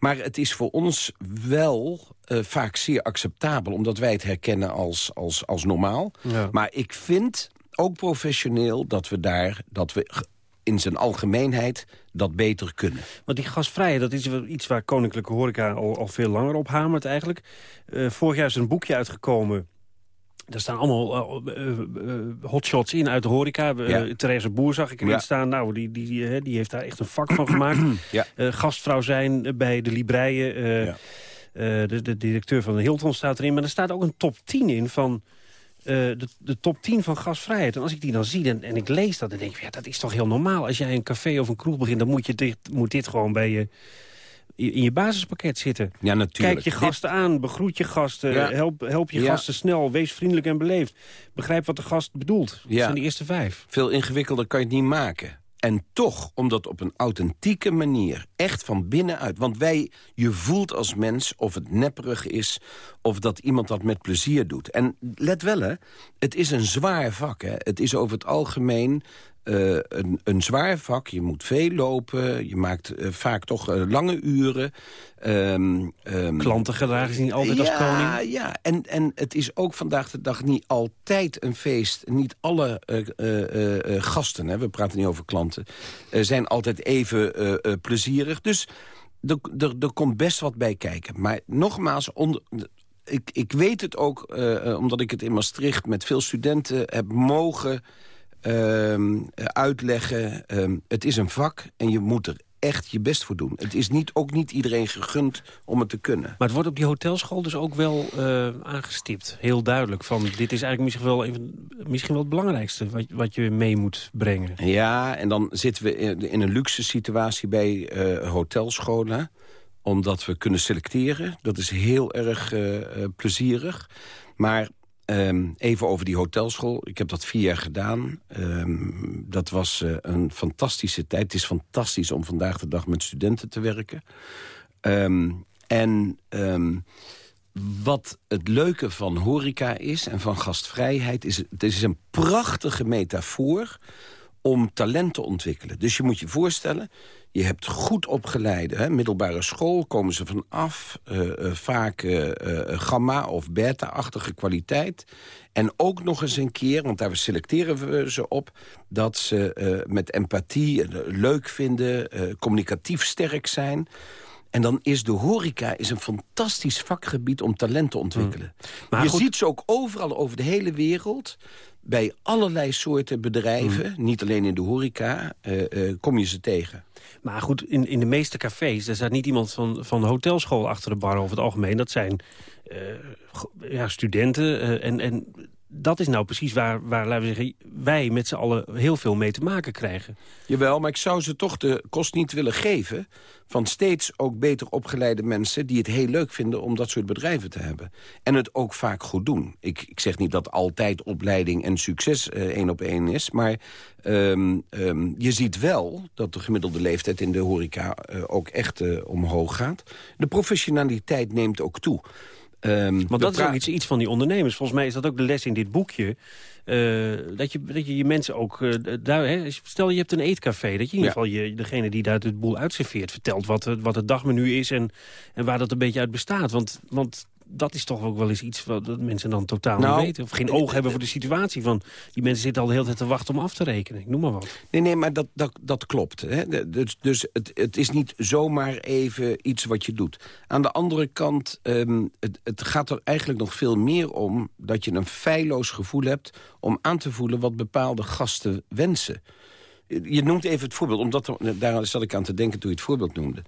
Maar het is voor ons wel eh, vaak zeer acceptabel... omdat wij het herkennen als, als, als normaal. Ja. Maar ik vind ook professioneel dat we daar... dat we in zijn algemeenheid dat beter kunnen. Want die gasvrijheid, dat is wel iets waar Koninklijke Horeca al, al veel langer op hamert eigenlijk. Eh, vorig jaar is een boekje uitgekomen. Daar staan allemaal eh, hotshots in uit de horeca. Ja. Therese Boer zag ik erin Ja. staan. Nou, die, die, die, die heeft daar echt een vak van gemaakt. Ja. Gastvrouw zijn bij de Libreien. de, de directeur van de Hilton staat erin. Maar er staat ook een top 10 in van... de, de top 10 van gasvrijheid. En als ik die dan zie en, en ik lees dat, dan denk ik... Ja, dat is toch heel normaal. Als jij een café of een kroeg begint... dan moet, je dit, moet dit gewoon bij je, in je basispakket zitten. Ja, natuurlijk. Kijk je gasten aan, begroet je gasten, Ja. help, help je Ja. gasten snel, wees vriendelijk en beleefd. Begrijp wat de gast bedoelt. Dat Ja. zijn de eerste vijf. Veel ingewikkelder kan je het niet maken. En toch, om dat op een authentieke manier, echt van binnenuit... want wij, je voelt als mens of het nepperig is... of dat iemand dat met plezier doet. En let wel, hè, het is een zwaar vak. Hè. Het is over het algemeen eh, een, een zwaar vak. Je moet veel lopen, je maakt eh, vaak toch eh, lange uren. Ehm, ehm, Klanten gedragen zich niet altijd als koning. Ja, en, en het is ook vandaag de dag niet altijd een feest. Niet alle gasten, hè, we praten niet over klanten... zijn altijd even plezierig. Dus er, er, er komt best wat bij kijken. Maar nogmaals, onder, ik, ik weet het ook, omdat ik het in Maastricht... met veel studenten heb mogen uitleggen. Ehm, het is een vak en je moet er echt je best voor doen. Het is niet, ook niet iedereen gegund om het te kunnen. Maar het wordt op die hotelschool dus ook wel eh, aangestipt. Heel duidelijk. Van, dit is eigenlijk misschien wel, even, misschien wel het belangrijkste wat, wat je mee moet brengen. Ja, en dan zitten we in, in een luxe situatie bij eh, hotelscholen. Omdat we kunnen selecteren. Dat is heel erg eh, plezierig. Maar ehm, even over die hotelschool. Ik heb dat vier jaar gedaan. Ehm, dat was eh, een fantastische tijd. Het is fantastisch om vandaag de dag met studenten te werken. Ehm, en wat het leuke van horeca is en van gastvrijheid... is het is een prachtige metafoor om talent te ontwikkelen. Dus je moet je voorstellen, je hebt goed opgeleide, hè, middelbare school, komen ze vanaf, eh eh, vaak eh, gamma- of beta-achtige kwaliteit. En ook nog eens een keer, want daar selecteren we ze op... dat ze met empathie leuk vinden, communicatief sterk zijn... En dan is de horeca is een fantastisch vakgebied om talent te ontwikkelen. Maar je goed- ziet ze ook overal over de hele wereld. Bij allerlei soorten bedrijven, niet alleen in de horeca, eh, eh, kom je ze tegen. Maar goed, in, in de meeste cafés, daar staat niet iemand van, van de hotelschool achter de bar over het algemeen. Dat zijn eh, ja, studenten. en, en dat is nou precies waar, waar laten we zeggen, wij met z'n allen heel veel mee te maken krijgen. Jawel, maar ik zou ze toch de kost niet willen geven... van steeds ook beter opgeleide mensen die het heel leuk vinden... om dat soort bedrijven te hebben. En het ook vaak goed doen. Ik, ik zeg niet dat altijd opleiding en succes eh, één op één is... maar ehm, ehm, je ziet wel dat de gemiddelde leeftijd in de horeca... eh, ook echt eh, omhoog gaat. De professionaliteit neemt ook toe. We Want dat is ook iets, iets van die ondernemers. Volgens mij is dat ook de les in dit boekje. eh, dat, je, dat je je mensen ook... eh, daar, hè, stel je hebt een eetcafé. Dat je in ieder Ja. geval je, degene die daar het boel uitserveert... vertelt wat, het- wat het dagmenu is en, en waar dat een beetje uit bestaat. Want, want dat is toch ook wel eens iets wat dat mensen dan totaal Nou, niet weten. Of geen oog hebben voor de situatie. Van, die mensen zitten al de hele tijd te wachten om af te rekenen. Ik noem maar wat. Nee, nee, maar dat, dat, dat klopt. Hè? Dus, dus het, het is niet zomaar even iets wat je doet. Aan de andere kant, ehm, het, het gaat er eigenlijk nog veel meer om... dat je een feilloos gevoel hebt om aan te voelen... wat bepaalde gasten wensen. Je noemt even het voorbeeld, omdat er, daar zat ik aan te denken toen je het voorbeeld noemde.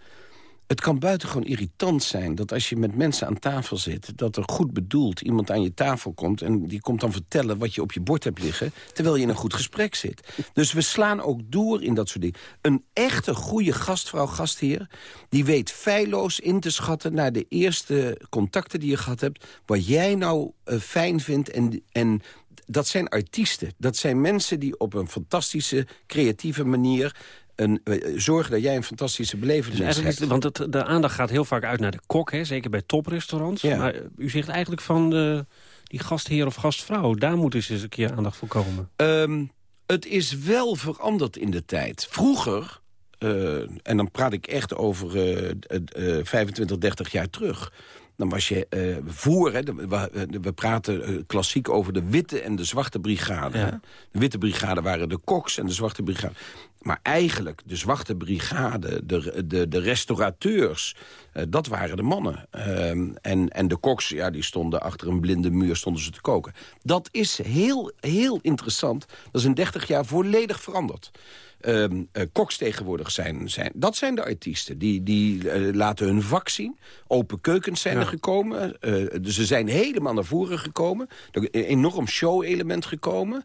Het kan buitengewoon irritant zijn dat als je met mensen aan tafel zit... dat er goed bedoeld iemand aan je tafel komt... en die komt dan vertellen wat je op je bord hebt liggen... terwijl je in een goed gesprek zit. Dus we slaan ook door in dat soort dingen. Een echte goede gastvrouw, gastheer... die weet feilloos in te schatten naar de eerste contacten die je gehad hebt... wat jij nou eh, fijn vindt en... en dat zijn artiesten. Dat zijn mensen die op een fantastische, creatieve manier... Een, eh, zorgen dat jij een fantastische belevenis Dus hebt. want het, de aandacht gaat heel vaak uit naar de kok. Hè, zeker bij toprestaurants. Ja. Maar eh, u zegt eigenlijk van eh, die gastheer of gastvrouw... daar moet dus eens een keer aandacht voor komen. Ehm, het is wel veranderd in de tijd. Vroeger, en dan praat ik echt over eh, 25, 30 jaar terug... dan was je eh voor, hè, de- we, we praten eh, klassiek over de witte en de zwarte brigade. Ja. De witte brigade waren de koks en de zwarte brigade. Maar eigenlijk, de zwarte brigade, de, de, de restaurateurs... eh, dat waren de mannen. Ehm, en, en de koks, ja, die stonden achter een blinde muur stonden ze te koken. Dat is heel, heel interessant. Dat is in 30 jaar volledig veranderd. Eh, koks tegenwoordig zijn, zijn... Dat zijn de artiesten. Die, die eh, laten hun vak zien. Open keukens zijn Ja. er gekomen. Eh, dus ze zijn helemaal naar voren gekomen. Er een enorm show-element gekomen.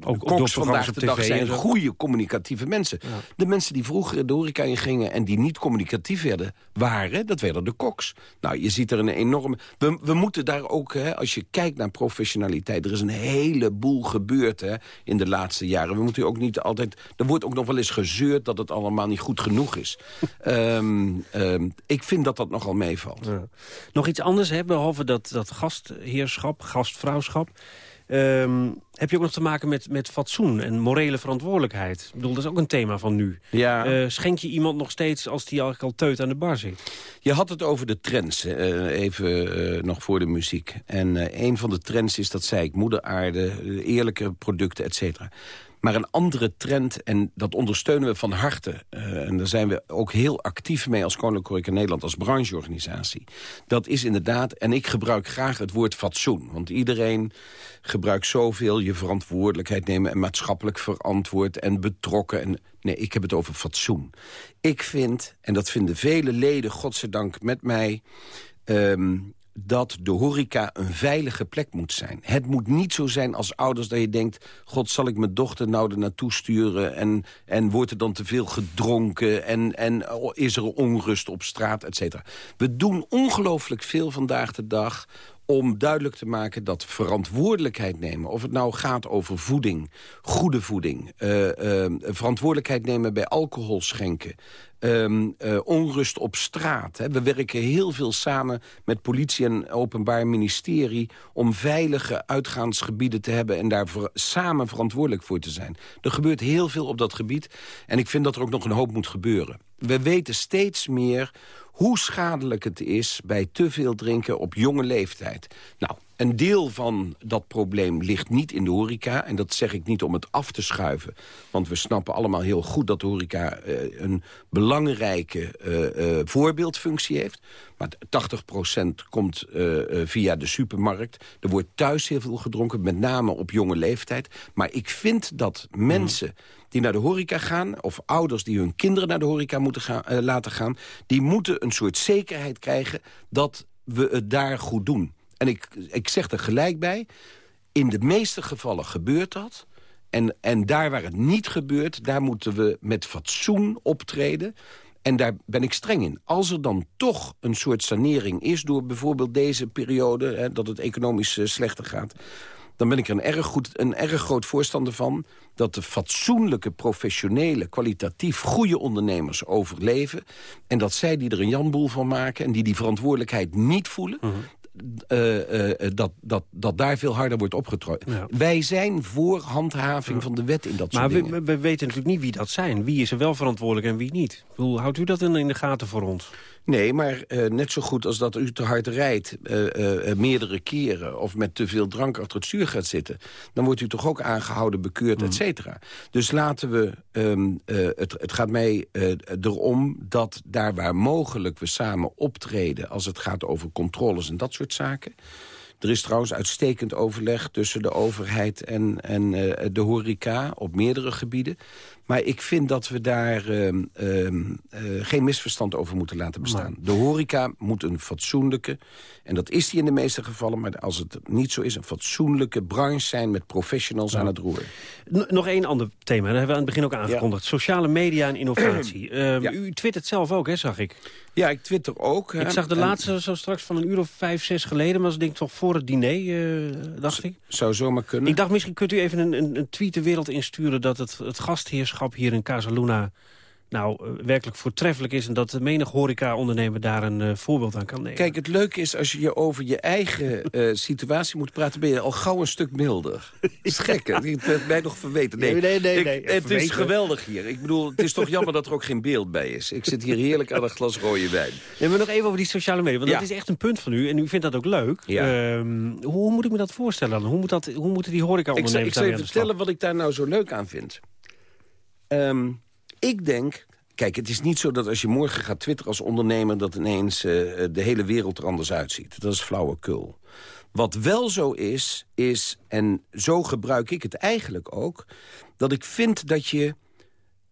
Ook koks vandaag de dag zijn goede communicatieve mensen. De mensen die vroeger de horeca in gingen en die niet communicatief werden, waren, dat werden de koks. Nou, je ziet er een enorme... We, we moeten daar ook, hè, als je kijkt naar professionaliteit... er is een heleboel gebeurd hè, in de laatste jaren. We moeten ook niet altijd... Er wordt ook nog wel eens gezeurd dat het allemaal niet goed genoeg is. Ehm, ehm, ik vind dat dat nogal meevalt. Ja. Nog iets anders, hè, behalve dat, dat gastheerschap, gastvrouwschap... Ehm, heb je ook nog te maken met, met fatsoen en morele verantwoordelijkheid? Ik bedoel, dat is ook een thema van nu. Ja. Eh, schenk je iemand nog steeds als die eigenlijk al teut aan de bar zit? Je had het over de trends, eh, even eh, nog voor de muziek. En een van de trends is, dat zei ik, moeder aarde, eerlijke producten, et cetera. Maar een andere trend, en dat ondersteunen we van harte... eh, en daar zijn we ook heel actief mee als Koninklijke Nederland... als brancheorganisatie. Dat is inderdaad, en ik gebruik graag het woord fatsoen. Want iedereen gebruikt zoveel je verantwoordelijkheid nemen... en maatschappelijk verantwoord en betrokken. En, nee, ik heb het over fatsoen. Ik vind, en dat vinden vele leden, godzijdank met mij... ehm, dat de horeca een veilige plek moet zijn. Het moet niet zo zijn als ouders dat je denkt... god, zal ik mijn dochter nou er naartoe sturen... en, en wordt er dan te veel gedronken... en, en is er onrust op straat, et cetera. We doen ongelooflijk veel vandaag de dag om duidelijk te maken dat verantwoordelijkheid nemen... of het nou gaat over voeding, goede voeding... eh, eh, verantwoordelijkheid nemen bij alcohol schenken... ehm, eh, onrust op straat. Hè. We werken heel veel samen met politie en openbaar ministerie... om veilige uitgaansgebieden te hebben... en daar ver- samen verantwoordelijk voor te zijn. Er gebeurt heel veel op dat gebied. En ik vind dat er ook nog een hoop moet gebeuren. We weten steeds meer hoe schadelijk het is bij te veel drinken op jonge leeftijd. Nou, een deel van dat probleem ligt niet in de horeca. En dat zeg ik niet om het af te schuiven. Want we snappen allemaal heel goed dat de horeca eh, een belangrijke eh, eh, voorbeeldfunctie heeft. Maar 80% komt via de supermarkt. Er wordt thuis heel veel gedronken, met name op jonge leeftijd. Maar ik vind dat mensen die naar de horeca gaan... of ouders die hun kinderen naar de horeca moeten gaan, laten gaan... die moeten een soort zekerheid krijgen dat we het daar goed doen. En ik, ik zeg er gelijk bij, in de meeste gevallen gebeurt dat... En, en daar waar het niet gebeurt, daar moeten we met fatsoen optreden. En daar ben ik streng in. Als er dan toch een soort sanering is door bijvoorbeeld deze periode... Hè, dat het economisch eh, slechter gaat... dan ben ik er een erg, goed, een erg groot voorstander van... dat de fatsoenlijke, professionele, kwalitatief goede ondernemers overleven... en dat zij die er een janboel van maken... en die die verantwoordelijkheid niet voelen... eh, eh, dat, dat, dat daar veel harder wordt opgetrokken. Ja. Wij zijn voor handhaving van de wet in dat Maar soort we, dingen. we we weten natuurlijk niet wie dat zijn. Wie is er wel verantwoordelijk en wie niet? Hoe houdt u dat in, in de gaten voor ons? Nee, maar eh, net zo goed als dat u te hard rijdt... eh, eh, meerdere keren of met te veel drank achter het stuur gaat zitten... dan wordt u toch ook aangehouden, bekeurd, et cetera. Dus laten we... ehm, eh, het, het gaat mij erom dat daar waar mogelijk we samen optreden... als het gaat over controles en dat soort zaken... Er is trouwens uitstekend overleg tussen de overheid en, en eh, de horeca op meerdere gebieden. Maar ik vind dat we daar ehm, ehm, eh, geen misverstand over moeten laten bestaan. De horeca moet een fatsoenlijke, en dat is die in de meeste gevallen... maar als het niet zo is, een fatsoenlijke branche zijn met professionals aan het roer. N- nog één ander thema, dat hebben we aan het begin ook aangekondigd. Sociale media en innovatie. Ehm, Ja. U twittert zelf ook, hè, zag ik. Ja, ik twitter ook. hè. ik zag de En laatste zo straks van een uur of vijf, zes geleden... maar dat denk ik toch voor het diner, eh, dacht ik. Zou zomaar kunnen. Ik dacht, misschien kunt u even een, een, een tweet de wereld insturen... dat het, het gastheerschap hier in Casaluna nou eh, werkelijk voortreffelijk is... en dat de menig horeca-ondernemer daar een eh, voorbeeld aan kan nemen. Kijk, het leuke is, als je je over je eigen eh, situatie moet praten... ben je al gauw een stuk milder. Dat is gek, hè? Die werd mij nog verweten. Nee, Nee, nee, nee, ik- Het is geweldig hier. Ik bedoel, het is toch jammer dat er ook geen beeld bij is. Ik zit hier heerlijk aan een glas rode wijn. Nee, maar nog even over die sociale media, want Ja. dat is echt een punt van u... en u vindt dat ook leuk. Ja. Ehm, hoe, hoe moet ik me dat voorstellen dan? Hoe, moet dat, hoe moeten die Ik horeca-ondernemers ik zal je vertellen wat ik daar nou zo leuk aan vind. Ehm, ik denk... Kijk, het is niet zo dat als je morgen gaat twitteren als ondernemer... dat ineens eh, de hele wereld er anders uitziet. Dat is flauwekul. Wat wel zo is, is, en zo gebruik ik het eigenlijk ook... dat ik vind dat je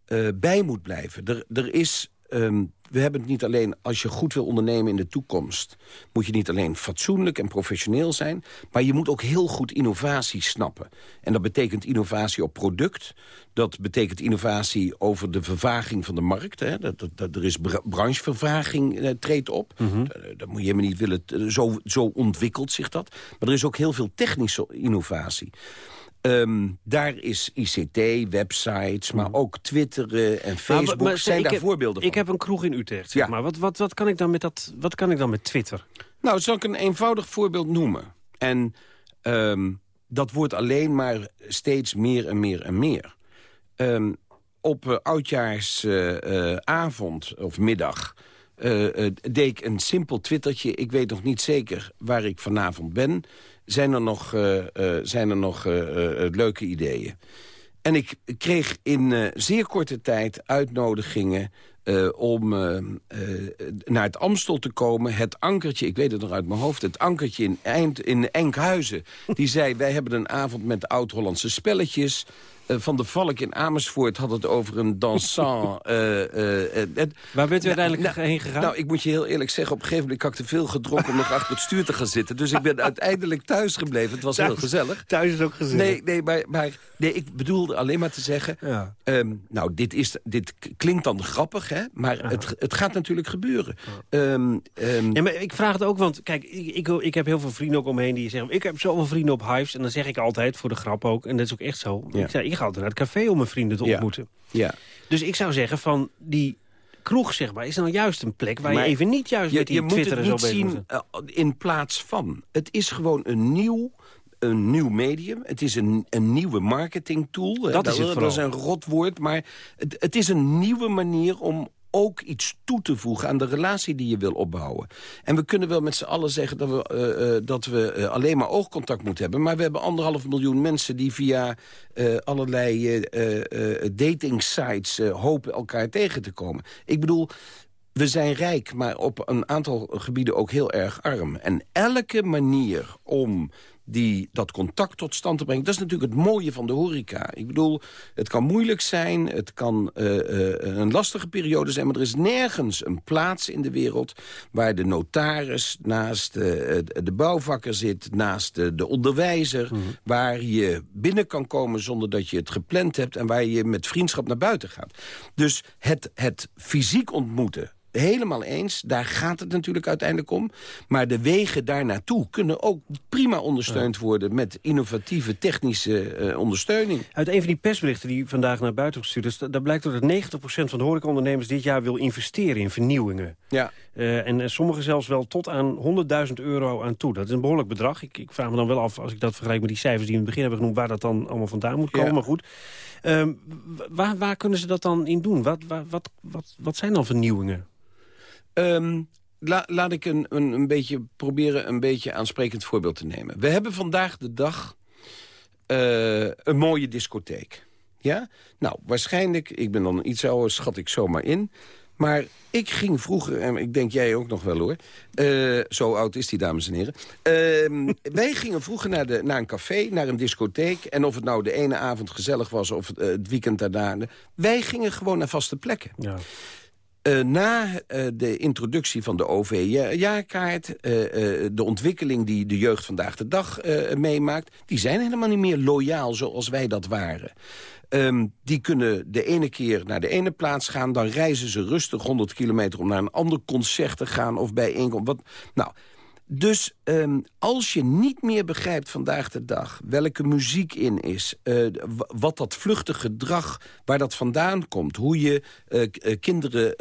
eh, bij moet blijven. Er, er is... ehm, we hebben het niet alleen, als je goed wil ondernemen in de toekomst... moet je niet alleen fatsoenlijk en professioneel zijn... maar je moet ook heel goed innovatie snappen. En dat betekent innovatie op product. Dat betekent innovatie over de vervaging van de markt. Hè. Dat, dat, dat- er is bra- branchevervaging eh, treedt op. Dat, dat moet je helemaal niet willen. Zo, zo ontwikkelt zich dat. Maar er is ook heel veel technische innovatie. Ehm, daar is ICT, websites, maar ook Twitter en Facebook Maar- maar zijn daar heb- voorbeelden van. Ik heb een kroeg in Utrecht, zeg Ja. maar. Wat, wat, wat, kan ik dan met dat, wat kan ik dan met Twitter? Nou, zal ik een eenvoudig voorbeeld noemen. En ehm, dat wordt alleen maar steeds meer en meer en meer. Ehm, op uh, oudjaarsavond of middag eh, eh, deed ik een simpel twittertje. Ik weet nog niet zeker waar ik vanavond ben. Zijn er nog, eh, eh, zijn er nog eh, leuke ideeën? En ik kreeg in zeer korte tijd uitnodigingen... om naar het Amstel te komen. Het ankertje, ik weet het nog uit mijn hoofd... het ankertje in, Eind, in Enkhuizen. Die zei, wij hebben een avond met oud-Hollandse spelletjes... Eh, Van de Valk in Amersfoort had het over een dansant. eh, eh, het- Waar bent u Nou, uiteindelijk nou, heen gegaan? Nou, ik moet je heel eerlijk zeggen, op een gegeven moment had ik te veel gedronken om nog achter het stuur te gaan zitten. Dus ik ben uiteindelijk thuis gebleven. Het was heel gezellig. Thuis is ook gezellig. Nee, nee, maar, maar nee, ik bedoelde alleen maar te zeggen... Ja. ehm, nou, dit, is, dit klinkt dan grappig, hè? Maar het, het gaat natuurlijk gebeuren. Ehm, ehm, Ja, maar ik vraag het ook, want kijk, ik, ik, ik heb heel veel vrienden ook omheen die zeggen... ik heb zoveel vrienden op Hives, en dan zeg ik altijd, voor de grap ook... en dat is ook echt zo, Ja. ik, zeg, ik ga altijd naar het café om mijn vrienden te ontmoeten. ja. Dus ik zou zeggen van, die kroeg, zeg maar, is nou juist een plek... waar Maar je even niet juist Je, met die je moet Twitter het niet moet zien zijn. eh, in plaats van. Het is gewoon een nieuw een nieuw medium. Het is een, een nieuwe marketingtool. hè. Dat is het dat is een rot woord, maar het, het is een nieuwe manier om ook iets toe te voegen aan de relatie die je wil opbouwen. En we kunnen wel met z'n allen zeggen dat we, eh, eh, dat we eh, alleen maar oogcontact moeten hebben. Maar we hebben anderhalf miljoen mensen die via allerlei dating sites hopen elkaar tegen te komen. Ik bedoel, we zijn rijk, maar op een aantal gebieden ook heel erg arm. En elke manier om die, dat contact tot stand te brengen... dat is natuurlijk het mooie van de horeca. Ik bedoel, het kan moeilijk zijn, het kan eh, eh, een lastige periode zijn... maar er is nergens een plaats in de wereld... waar de notaris naast eh, de bouwvakker zit, naast de, de onderwijzer... waar je binnen kan komen zonder dat je het gepland hebt... en waar je met vriendschap naar buiten gaat. Dus het, het fysiek ontmoeten helemaal eens. Daar gaat het natuurlijk uiteindelijk om. Maar de wegen daar naartoe kunnen ook prima ondersteund worden... met innovatieve technische eh, ondersteuning. Uit een van die persberichten die vandaag naar buiten gestuurd is... daar blijkt dat 90% van de horecaondernemers dit jaar wil investeren in vernieuwingen. Ja. Eh, en, en sommigen zelfs wel tot aan 100.000 euro aan toe. Dat is een behoorlijk bedrag. Ik, ik vraag me dan wel af, als ik dat vergelijk met die cijfers die we in het begin hebben genoemd... waar dat dan allemaal vandaan moet komen. Ja. Maar goed, Ehm, waar, waar kunnen ze dat dan in doen? Wat, wat, wat, wat zijn dan vernieuwingen? Ehm, la- laat ik een, een, een beetje proberen een beetje aansprekend voorbeeld te nemen. We hebben vandaag de dag eh, een mooie discotheek. Ja? Nou, waarschijnlijk, ik ben dan iets ouder, schat ik zomaar in... Maar ik ging vroeger, en ik denk jij ook nog wel hoor... eh, zo oud is die, dames en heren. Ehm, wij gingen vroeger naar, de, naar een café, naar een discotheek... en of het nou de ene avond gezellig was of het, eh, het weekend daarna... wij gingen gewoon naar vaste plekken. Ja. Eh, na eh, de introductie van de OV-jaarkaart... eh, de ontwikkeling die de jeugd vandaag de dag meemaakt... die zijn helemaal niet meer loyaal zoals wij dat waren. Ehm, die kunnen de ene keer naar de ene plaats gaan... dan reizen ze rustig 100 kilometer om naar een ander concert te gaan... of bijeenkomst. Wat, nou, dus ehm, als je niet meer begrijpt vandaag de dag... welke muziek in is, eh, wat dat vluchtige gedrag, waar dat vandaan komt... hoe je eh, eh, kinderen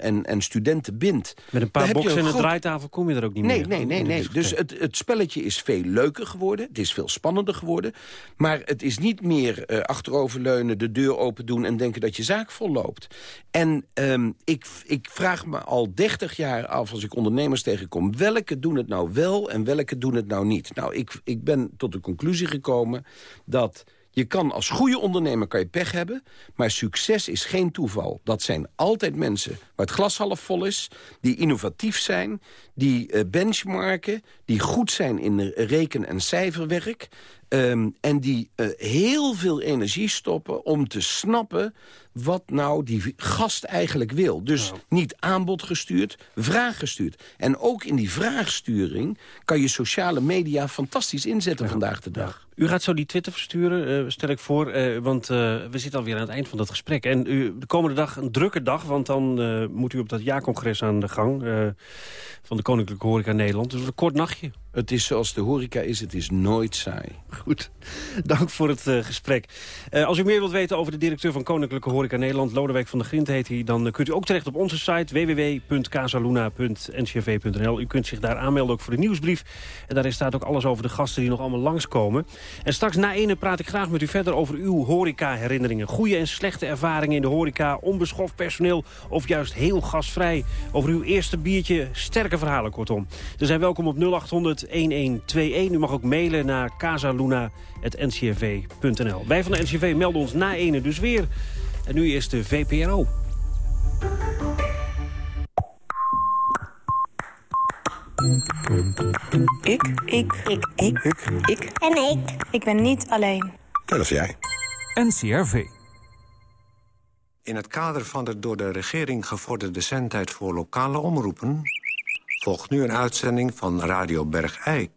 en, en studenten bindt... Met een paar boksen en een draaitafel kom je er ook niet Nee, meer. nee, nee, de nee. Dus het, het spelletje is veel leuker geworden. Het is veel spannender geworden. Maar het is niet meer achteroverleunen, de deur open doen... en denken dat je zaak vol loopt. En ehm, ik, ik vraag me al 30 jaar af als ik ondernemers tegenkom... welke doen het nou wel en welke doen het nou niet? Nou, ik, ik ben tot de conclusie gekomen dat... Je kan als goede ondernemer kan je pech hebben, maar succes is geen toeval. Dat zijn altijd mensen waar het glas half vol is, die innovatief zijn, die eh, benchmarken, die goed zijn in reken- en cijferwerk. Ehm, en die eh, heel veel energie stoppen om te snappen wat nou die gast eigenlijk wil. Dus niet aanbod gestuurd, vraag gestuurd. En ook in die vraagsturing kan je sociale media fantastisch inzetten vandaag de dag. U gaat zo die Twitter versturen, eh, stel ik voor. eh, want we zitten alweer aan het eind van dat gesprek. En u, de komende dag een drukke dag, want dan moet u op dat jaarcongres aan de gang... van de Koninklijke Horeca Nederland. Dus een kort nachtje. Het is zoals de horeca is, het is nooit saai. Goed, dank voor het eh, gesprek. Eh, als u meer wilt weten over de directeur van Koninklijke Horeca Nederland... Lodewijk van der Grint heet hij, dan eh, kunt u ook terecht op onze site... www.casaluna.ncrv.nl. U kunt zich daar aanmelden ook voor de nieuwsbrief. En daarin staat ook alles over de gasten die nog allemaal langskomen. En straks na ene praat ik graag met u verder over uw horeca-herinneringen. Goede en slechte ervaringen in de horeca, onbeschoft personeel... of juist heel gasvrij. Over uw eerste biertje, sterke verhalen kortom. Ze zijn welkom op 0800 1121. U mag ook mailen naar casaluna.ncrv.nl. Wij van de NCV melden ons na ene dus weer. En nu is de VPRO. Ik. Ik. Ik. Ik. Ik. En ik. Ik ben niet alleen. Dat is jij. NCRV. In het kader van de door de regering gevorderde zendtijd voor lokale omroepen... volgt nu een uitzending van Radio Bergijk.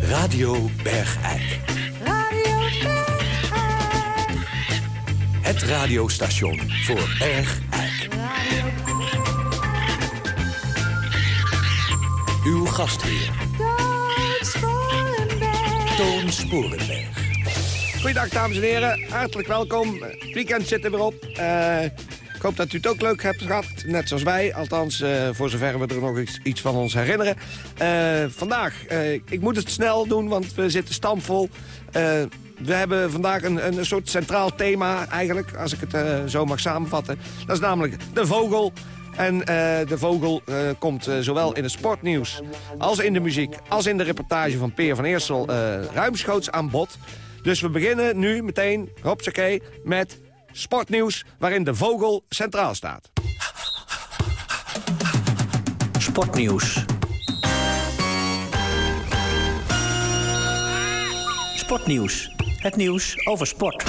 Radio Bergijk. Radio Het radiostation voor Bergijk. Uw gastheer, Toon Sporenberg. Goeiedag, dames en heren. Hartelijk welkom. Het weekend zit er weer op. Eh, ik hoop dat u het ook leuk hebt gehad, net zoals wij. Althans, eh, voor zover we er nog iets, iets van ons herinneren. Eh, vandaag, ik moet het snel doen, want we zitten stampvol. We hebben vandaag een, een soort centraal thema, eigenlijk, als ik het zo mag samenvatten. Dat is namelijk de vogel. En eh, de vogel eh, komt eh, zowel in het sportnieuws als in de muziek... als in de reportage van Peer van Eersel ruimschoots aan bod. Dus we beginnen nu meteen, hopsakee, met sportnieuws... waarin de vogel centraal staat. Sportnieuws. Sportnieuws. Het nieuws over sport.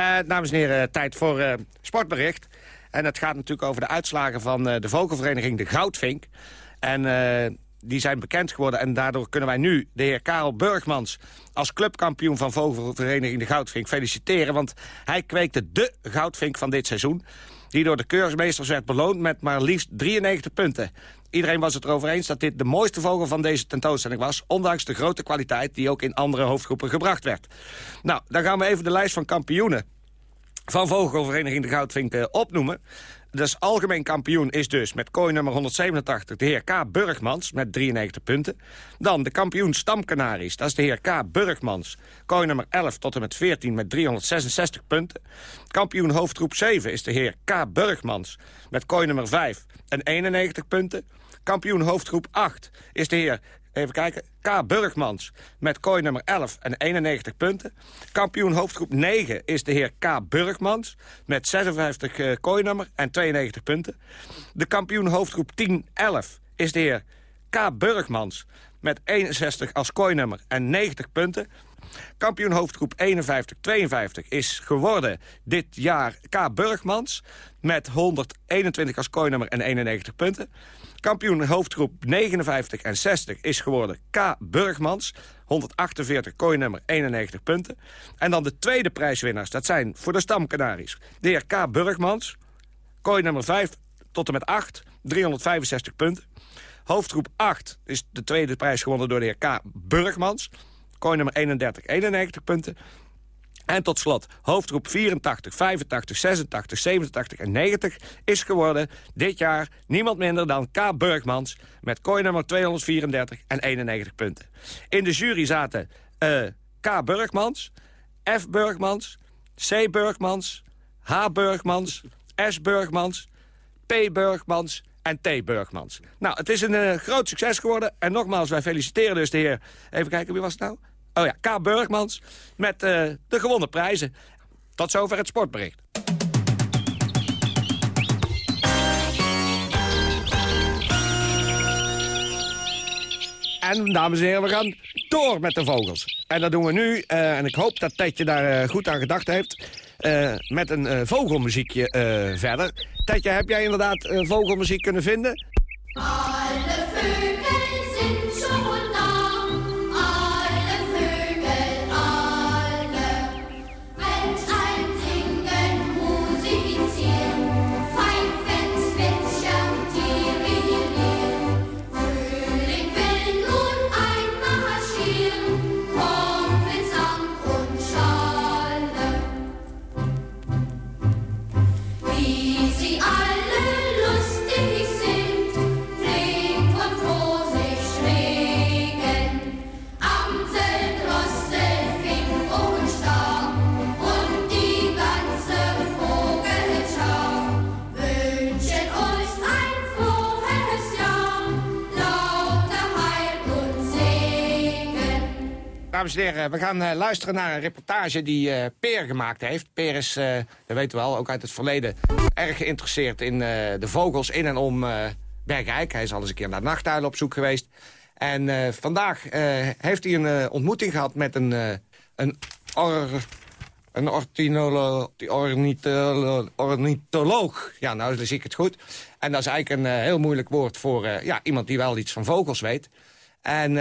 Eh, dames en heren, tijd voor eh, sportbericht. En het gaat natuurlijk over de uitslagen van eh, de vogelvereniging De Goudvink. En die zijn bekend geworden en daardoor kunnen wij nu de heer Karel Burgmans... als clubkampioen van vogelvereniging De Goudvink feliciteren. Want hij kweekte de goudvink van dit seizoen. Die door de keursmeesters werd beloond met maar liefst 93 punten. Iedereen was het erover eens dat dit de mooiste vogel van deze tentoonstelling was... ondanks de grote kwaliteit die ook in andere hoofdgroepen gebracht werd. Nou, dan gaan we even de lijst van kampioenen van Vogelvereniging de Goudvink opnoemen. Dus algemeen kampioen is dus met kooi nummer 187 de heer K. Burgmans met 93 punten. Dan de kampioen Stamkanaries, dat is de heer K. Burgmans. Kooi nummer 11 tot en met 14 met 366 punten. Kampioen hoofdgroep 7 is de heer K. Burgmans met kooi nummer 5 en 91 punten. Kampioen hoofdgroep 8 is de heer Even kijken. K. Burgmans met kooi nummer 11 en 91 punten. Kampioen hoofdgroep 9 is de heer K. Burgmans met 56 uh, kooinummer en 92 punten. De kampioen hoofdgroep 10-11 is de heer K. Burgmans met 61 als kooinummer en 90 punten. Kampioen hoofdgroep 51-52 is geworden dit jaar K. Burgmans... met 121 als kooinummer en 91 punten. Kampioen hoofdgroep 59 en 60 is geworden K. Burgmans. 148 kooinummer, 91 punten. En dan de tweede prijswinnaars, dat zijn voor de stamkanaries... de heer K. Burgmans, kooinummer 5 tot en met 8, 365 punten. Hoofdgroep 8 is de tweede prijs gewonnen door de heer K. Burgmans. Kooi nummer 31, 91 punten. En tot slot, hoofdgroep 84, 85, 86, 87 en 90 is geworden dit jaar niemand minder dan K. Burgmans... met kooi nummer 234 en 91 punten. In de jury zaten eh, K. Burgmans, F. Burgmans, C. Burgmans, H. Burgmans, S. Burgmans, P. Burgmans en T. Burgmans. Nou, het is een eh, groot succes geworden. En nogmaals, wij feliciteren dus de heer... Even kijken, wie was het nou? Oh ja, K. Burgmans met eh, de gewonnen prijzen. Tot zover het sportbericht. En, dames en heren, we gaan door met de vogels. En dat doen we nu, eh, en ik hoop dat Tetje daar goed aan gedacht heeft... eh, met een eh, vogelmuziekje eh, verder. Tetje, heb jij inderdaad vogelmuziek kunnen vinden? Dames en heren, we gaan eh, luisteren naar een reportage die eh, Peer gemaakt heeft. Peer is, eh, dat weten we wel, ook uit het verleden... erg geïnteresseerd in de vogels in en om Bergrijk. Hij is al eens een keer naar nachtuilen op zoek geweest. En vandaag heeft hij een ontmoeting gehad met een, een, or, een ornitholoog. Ja, nou, zie ik het goed. En dat is eigenlijk een heel moeilijk woord voor ja, iemand die wel iets van vogels weet. En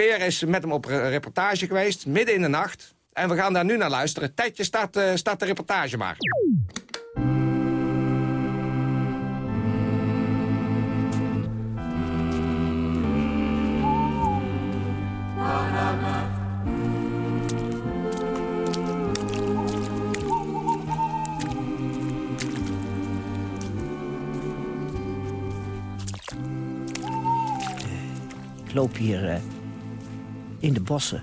Peer is met hem op re- reportage geweest, midden in de nacht. En we gaan daar nu naar luisteren. Tetje, start, eh, de reportage maar. Ik loop hier eh, in de bossen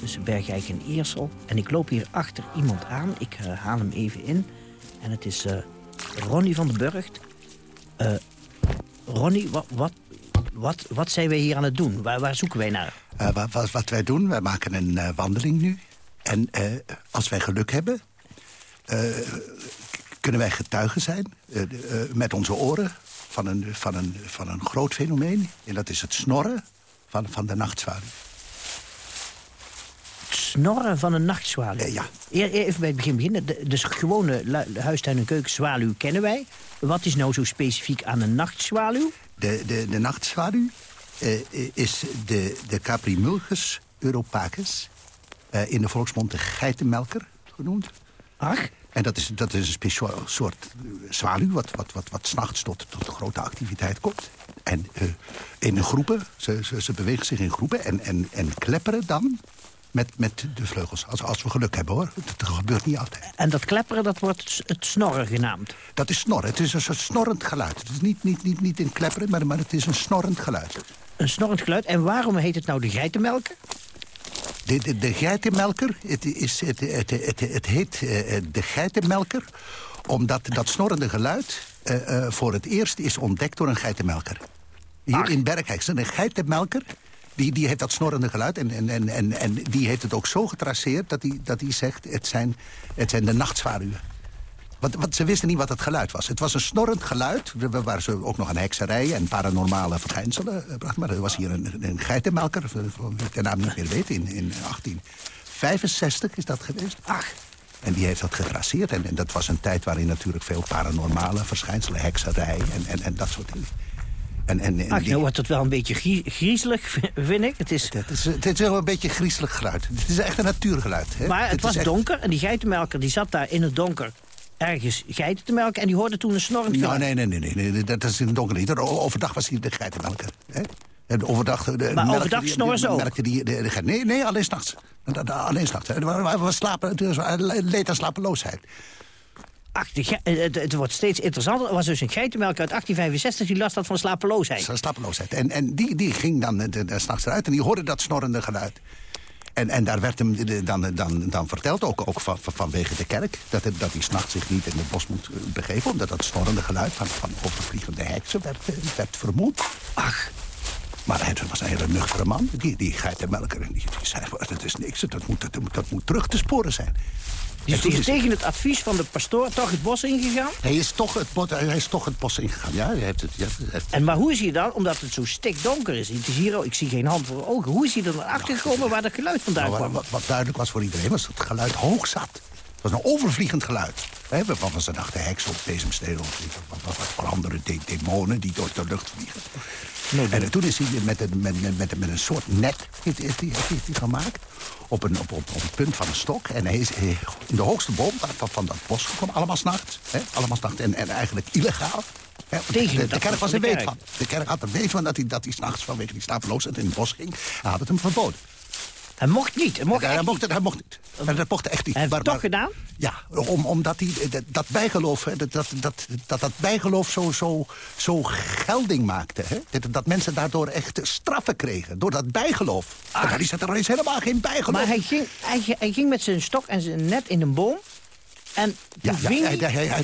tussen Bergijk en Eersel. En ik loop hier achter iemand aan. Ik eh, haal hem even in. En het is eh, Ronnie van den Burgt. Eh, Ronnie, wat, wat, wat, wat zijn wij hier aan het doen? Waar, waar zoeken wij naar? Wat, wat, wat wij doen, wij maken een wandeling nu. En als wij geluk hebben, kunnen wij getuigen zijn met onze oren van een, van, een, van een groot fenomeen. En dat is het snorren van, van de nachtzwaluw. Snorren van een nachtzwaluw. ja. Even bij het begin beginnen. De, dus gewone huistuin- en keukenzwaluw kennen wij. Wat is nou zo specifiek aan een nachtzwaluw? De, de, de nachtzwaluw eh, is de, de Caprimulgus europacus. eh, in de volksmond de geitenmelker genoemd. Ach? En dat is, dat is een speciaal soort eh, zwaluw... wat, wat, wat, wat s'nachts tot, tot grote activiteit komt. En eh, in groepen, ze, ze, ze bewegen zich in groepen... en, en, en klepperen dan met, met de vleugels. Als, als we geluk hebben, hoor. Dat, gebeurt niet altijd. En dat klepperen, dat wordt het snorren genaamd. Dat is snorren. Het is een soort snorrend geluid. Het is niet, niet, niet, niet een klepperen, maar, maar het is een snorrend geluid. Een snorrend geluid. En waarom heet het nou de geitenmelker? De, de, de geitenmelker, het, is, het, het, het, het heet eh, de geitenmelker... omdat dat snorrende geluid eh, eh, voor het eerst is ontdekt door een geitenmelker. Hier in Bergijk is een geitenmelker... Die, die heeft dat snorrende geluid en, en, en, en, en die heeft het ook zo getraceerd... dat hij, dat hij zegt, het zijn, het zijn de nachtzwaluwen. Want, want ze wisten niet wat het geluid was. Het was een snorrend geluid, wa- waar ze ook nog aan hekserij en paranormale verschijnselen eh, brachten. Maar er was hier een, een geitenmelker, eh, ik de naam niet meer weet, in, in 1865 is dat geweest. Ach. En die heeft dat getraceerd. En, en dat was een tijd waarin natuurlijk veel paranormale verschijnselen, hekserij en, en, en dat soort dingen. En, en, en Ach, die- nou wordt het wel een beetje grie- griezelig, vind ik. Het is... het, is, het is wel een beetje griezelig geluid. Het is echt een natuurgeluid. Hè? Maar het was echt- donker en die geitenmelker die zat daar in het donker ergens geiten te melken... en die hoorde toen een snorrend Nou, geluid. nee, nee, nee, nee, nee, dat is in het donker niet. Overdag was hij de geitenmelker. Hè? En overdag, de, Maar melkte overdag snorren ze ook? die, de, nee, nee, alleen s'nachts. Alleen s'nachts. We- we- we slapen, hij leed aan slapeloosheid. Ach, de ge- eh, het, het wordt steeds interessanter. Er was dus een geitenmelker uit 1865 die last had van slapeloosheid. Slapeloosheid. En, en die, die ging dan eh, s'nachts eruit en die hoorde dat snorrende geluid. En, en daar werd hem de- dan, dan, dan verteld, ook, ook van, van- vanwege de kerk... dat, het, dat hij s'nachts zich niet in het bos moet eh, begeven... omdat dat storende geluid van, van overvliegende heksen werd, eh, werd vermoed. Ach. Maar hij was een hele nuchtere man, die, die geitenmelker. En die, die zei, dat is niks, dat moet, dat, dat moet terug te sporen zijn. Die En is, tegen het advies van de pastoor toch het bos ingegaan? Hij is toch het, bos- hij is toch het bos ingegaan, ja. Hij heeft het, ja, hij heeft- En maar hoe is hij dan, omdat het zo stikdonker is... Het is hier, ik zie geen hand voor ogen. Hoe is hij dan achter gekomen waar dat geluid vandaan Nou, kwam? wat, wat duidelijk was voor iedereen, was dat het geluid hoog zat. Het was een overvliegend geluid. Hè, waarvan ze dachten heks of bezemstelen of wat, wat, andere de- demonen die door de lucht vliegen. En toen is hij met een, met, met, met, een soort net heeft, heeft, heeft, hij gemaakt. Op een, op, op, op een punt van een stok. En hij is in de hoogste boom van, van dat bos gekomen. Allemaal s'nachts. Allemaal s'nachts. En, en eigenlijk illegaal. Hè, Tegen de, kerk was er weet van. De kerk had er weet van dat hij, dat hij s'nachts vanwege die slapeloosheid in het bos ging. Hij had het hem verboden. Hij mocht niet. Hij mocht, hij, mocht, het- hij mocht niet. Maar dat mocht echt niet. Hij heeft Maar- het toch maar- gedaan? Ja, om, omdat hij dat, dat bijgeloof, dat, dat, dat, dat, dat bijgeloof zo, zo, zo gelding maakte. Hè? Dat, dat mensen daardoor echt straffen kregen. Door dat bijgeloof. Ah. Er is, er is helemaal geen bijgeloof. Maar hij ging, hij, ging- hij ging met zijn stok en zijn net in een boom. En Ja, ja, hij, hij...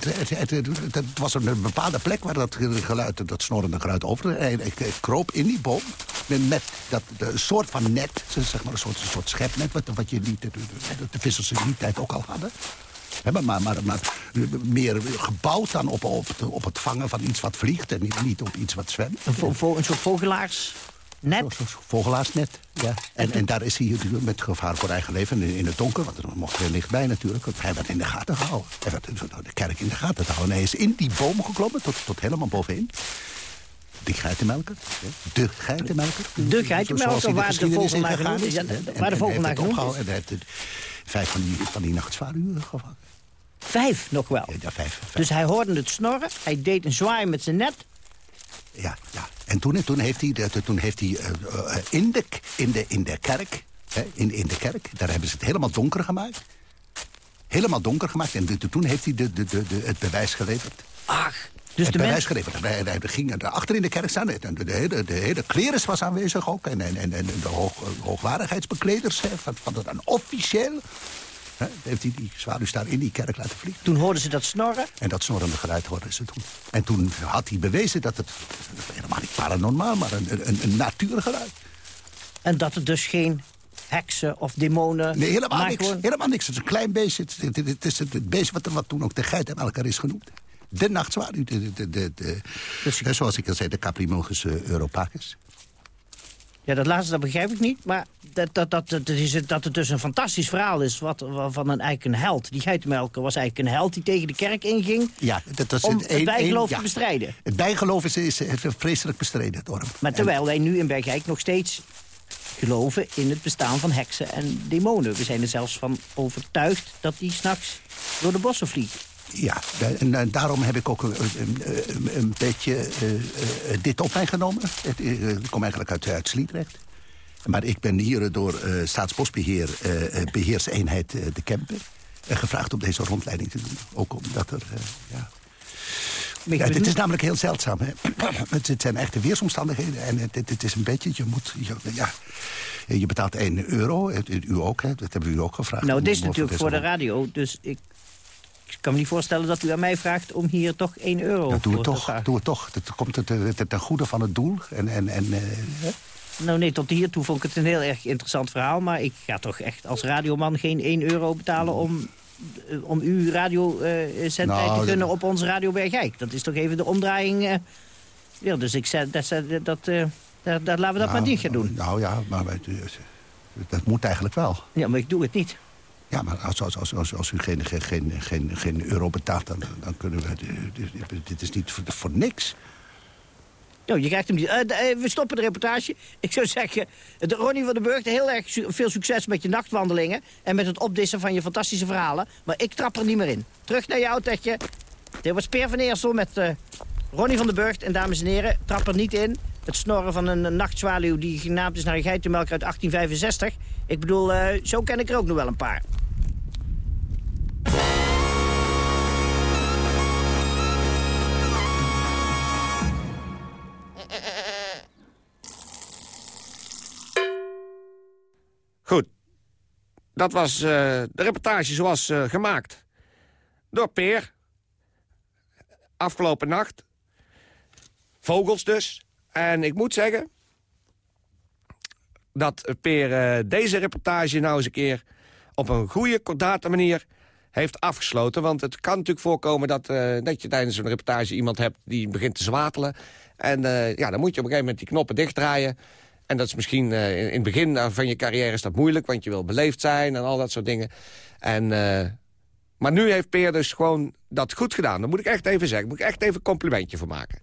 het was een bepaalde plek waar dat geluid, dat snorrende geluid over. Hij, hij, kroop in die boom met, dat, de, een soort van net, zeg maar een soort, een soort schepnet, wat, wat je niet, de, de, de vissers in die tijd ook al hadden. Maar, maar, maar, maar meer gebouwd dan op, op, op het vangen van iets wat vliegt en niet, niet op iets wat zwemt. Een soort vogelaars... Net. Vogelaarsnet, ja. En, en daar is hij met gevaar voor eigen leven in, in het donker. Want er mocht er licht bij natuurlijk. Hij werd in de gaten gehouden. Hij werd de kerk in de gaten gehouden. En hij is in die boom geklommen tot, tot helemaal bovenin. Die geitenmelker. De geitenmelker. De geitenmelker, waar de vogel naar genoemd is. Ja, waar de en vogel hij heeft naar het genoemd opgehouden En hij heeft het vijf van die, van die nachtzwaluwen gevangen. Vijf nog wel. Ja, vijf. vijf. Dus hij hoorde het snorren. Hij deed een zwaai met zijn net. Ja, ja. En toen, toen heeft hij, toen heeft hij eh, eh, in, de, in, de, in de kerk, hè, in, in de kerk, daar hebben ze het helemaal donker gemaakt. Helemaal donker gemaakt. En de- toen heeft hij de, de, de, de- het bewijs geleverd. Ach, dus het de bewijs geleverd. Hij, hij ging er achter in de kerk staan. En de, de, hele, de hele klerus was aanwezig ook. En, en, en, de hoog, hoogwaardigheidsbekleders hè, van, van dan officieel. Heeft hij die zwaluwstaar in die kerk laten vliegen. Toen hoorden ze dat snorren. En dat snorrende geluid hoorden ze toen. En toen had hij bewezen dat het helemaal niet paranormaal, maar een, een, een natuurgeluid. En dat het dus geen heksen of demonen... Nee, helemaal niks. gewoon- Helemaal niks. Het is een klein beestje. Het, het, het- het is het, beestje wat, wat toen ook de geit en elkaar is genoemd. De nachtzwaluw. De, de, de, de, hè, zoals ik al zei, de Caprimulgus eh, europacus. Ja, dat laatste dat begrijp ik niet. Maar dat, dat, dat, dat, is, het- dat het dus een fantastisch verhaal is wat, van een, eigenlijk een held. Die geitenmelker was eigenlijk een held die tegen de kerk inging... Ja, dat was om een- het bijgeloof een- te bestrijden. Het bijgeloof is, is, vreselijk bestreden door hem. Maar terwijl wij nu in Bergijk nog steeds geloven in het bestaan van heksen en demonen. We zijn er zelfs van overtuigd dat die s'nachts door de bossen vliegen. Ja, en, eh, daarom heb ik ook een, een, beetje eh, eh, dit op mij genomen. Het, eh, ik kom eigenlijk uit, uit Sliedrecht. Maar ik ben hier door eh, Staatsbosbeheer, eh, eh, beheerseenheid eh, De Kempen... eh, gevraagd om deze rondleiding te doen. Ook omdat er... eh, ja. Ja, het is namelijk heel zeldzaam. Hè? het, zijn echte weersomstandigheden. En het, het, is een beetje, je moet... Je, ja, je betaalt 1 euro, u ook, hè? dat hebben we u ook gevraagd. Nou, dit is natuurlijk voor de radio, dus ik, ik kan me niet voorstellen dat u aan mij vraagt om hier toch 1 euro Ja, doe voor het te toch, vragen. doe het toch. Het komt het, ten goede van het doel. En, en, en, eh? Nou nee, tot hier toe vond ik het een heel erg interessant verhaal. Maar ik ga toch echt als radioman geen 1 euro betalen om, eh, om uw radiozendtijd Nou, te gunnen dat- op onze Radio Bergijk. Dat is toch even de omdraaiing. eh. ja, dus ik zei, dat, dat, dat, laten we dat maar niet gaan doen. Nou ja, maar dat moet eigenlijk wel. Ja, maar ik doe het niet. Ja, maar als, als, als, als, als u geen, geen, geen, geen, euro betaalt, dan, dan kunnen we... Dit, is niet voor, voor niks. Nou, je krijgt hem niet. Eh, eh, we stoppen de reportage. Ik zou zeggen, de Ronnie van den Burg, heel erg veel succes met je nachtwandelingen... en met het opdissen van je fantastische verhalen. Maar ik trap er niet meer in. Terug naar je autootje. Dit was Peer van Eersel met eh, Ronnie van den Burg. En dames en heren, trap er niet in. Het snorren van een, eh, nachtzwaluw die genaamd is naar een geitenmelker uit 1865. Ik bedoel, zo ken ik er ook nog wel een paar. Dat was eh, de reportage zoals eh, gemaakt door Peer. Afgelopen nacht. Vogels dus. En ik moet zeggen dat Peer eh, deze reportage nou eens een keer... op een goede, kordate manier heeft afgesloten. Want het kan natuurlijk voorkomen dat, eh, dat je tijdens een reportage iemand hebt... die begint te zwatelen. En ja, dan moet je op een gegeven moment die knoppen dichtdraaien. En dat is misschien eh, in, het begin van je carrière is dat moeilijk... want je wil beleefd zijn en al dat soort dingen. En, eh, maar nu heeft Peer dus gewoon dat goed gedaan. Dat moet ik echt even zeggen. Daar moet ik echt even een complimentje voor maken.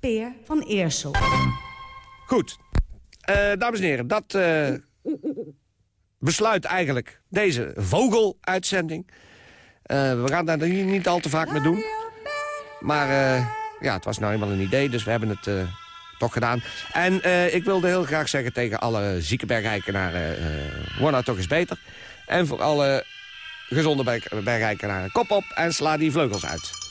Peer van Eersel. Goed. Eh, dames en heren, dat besluit eigenlijk deze vogeluitzending. We gaan daar hier niet al te vaak mee doen. Maar ja, het was nou eenmaal een idee, dus we hebben het eh, toch gedaan. En eh, ik wilde heel graag zeggen tegen alle zieke bergrijkenaren... eh word nou toch eens beter. En voor alle gezonde berg bergrijkenaren, kop op en sla die vleugels uit.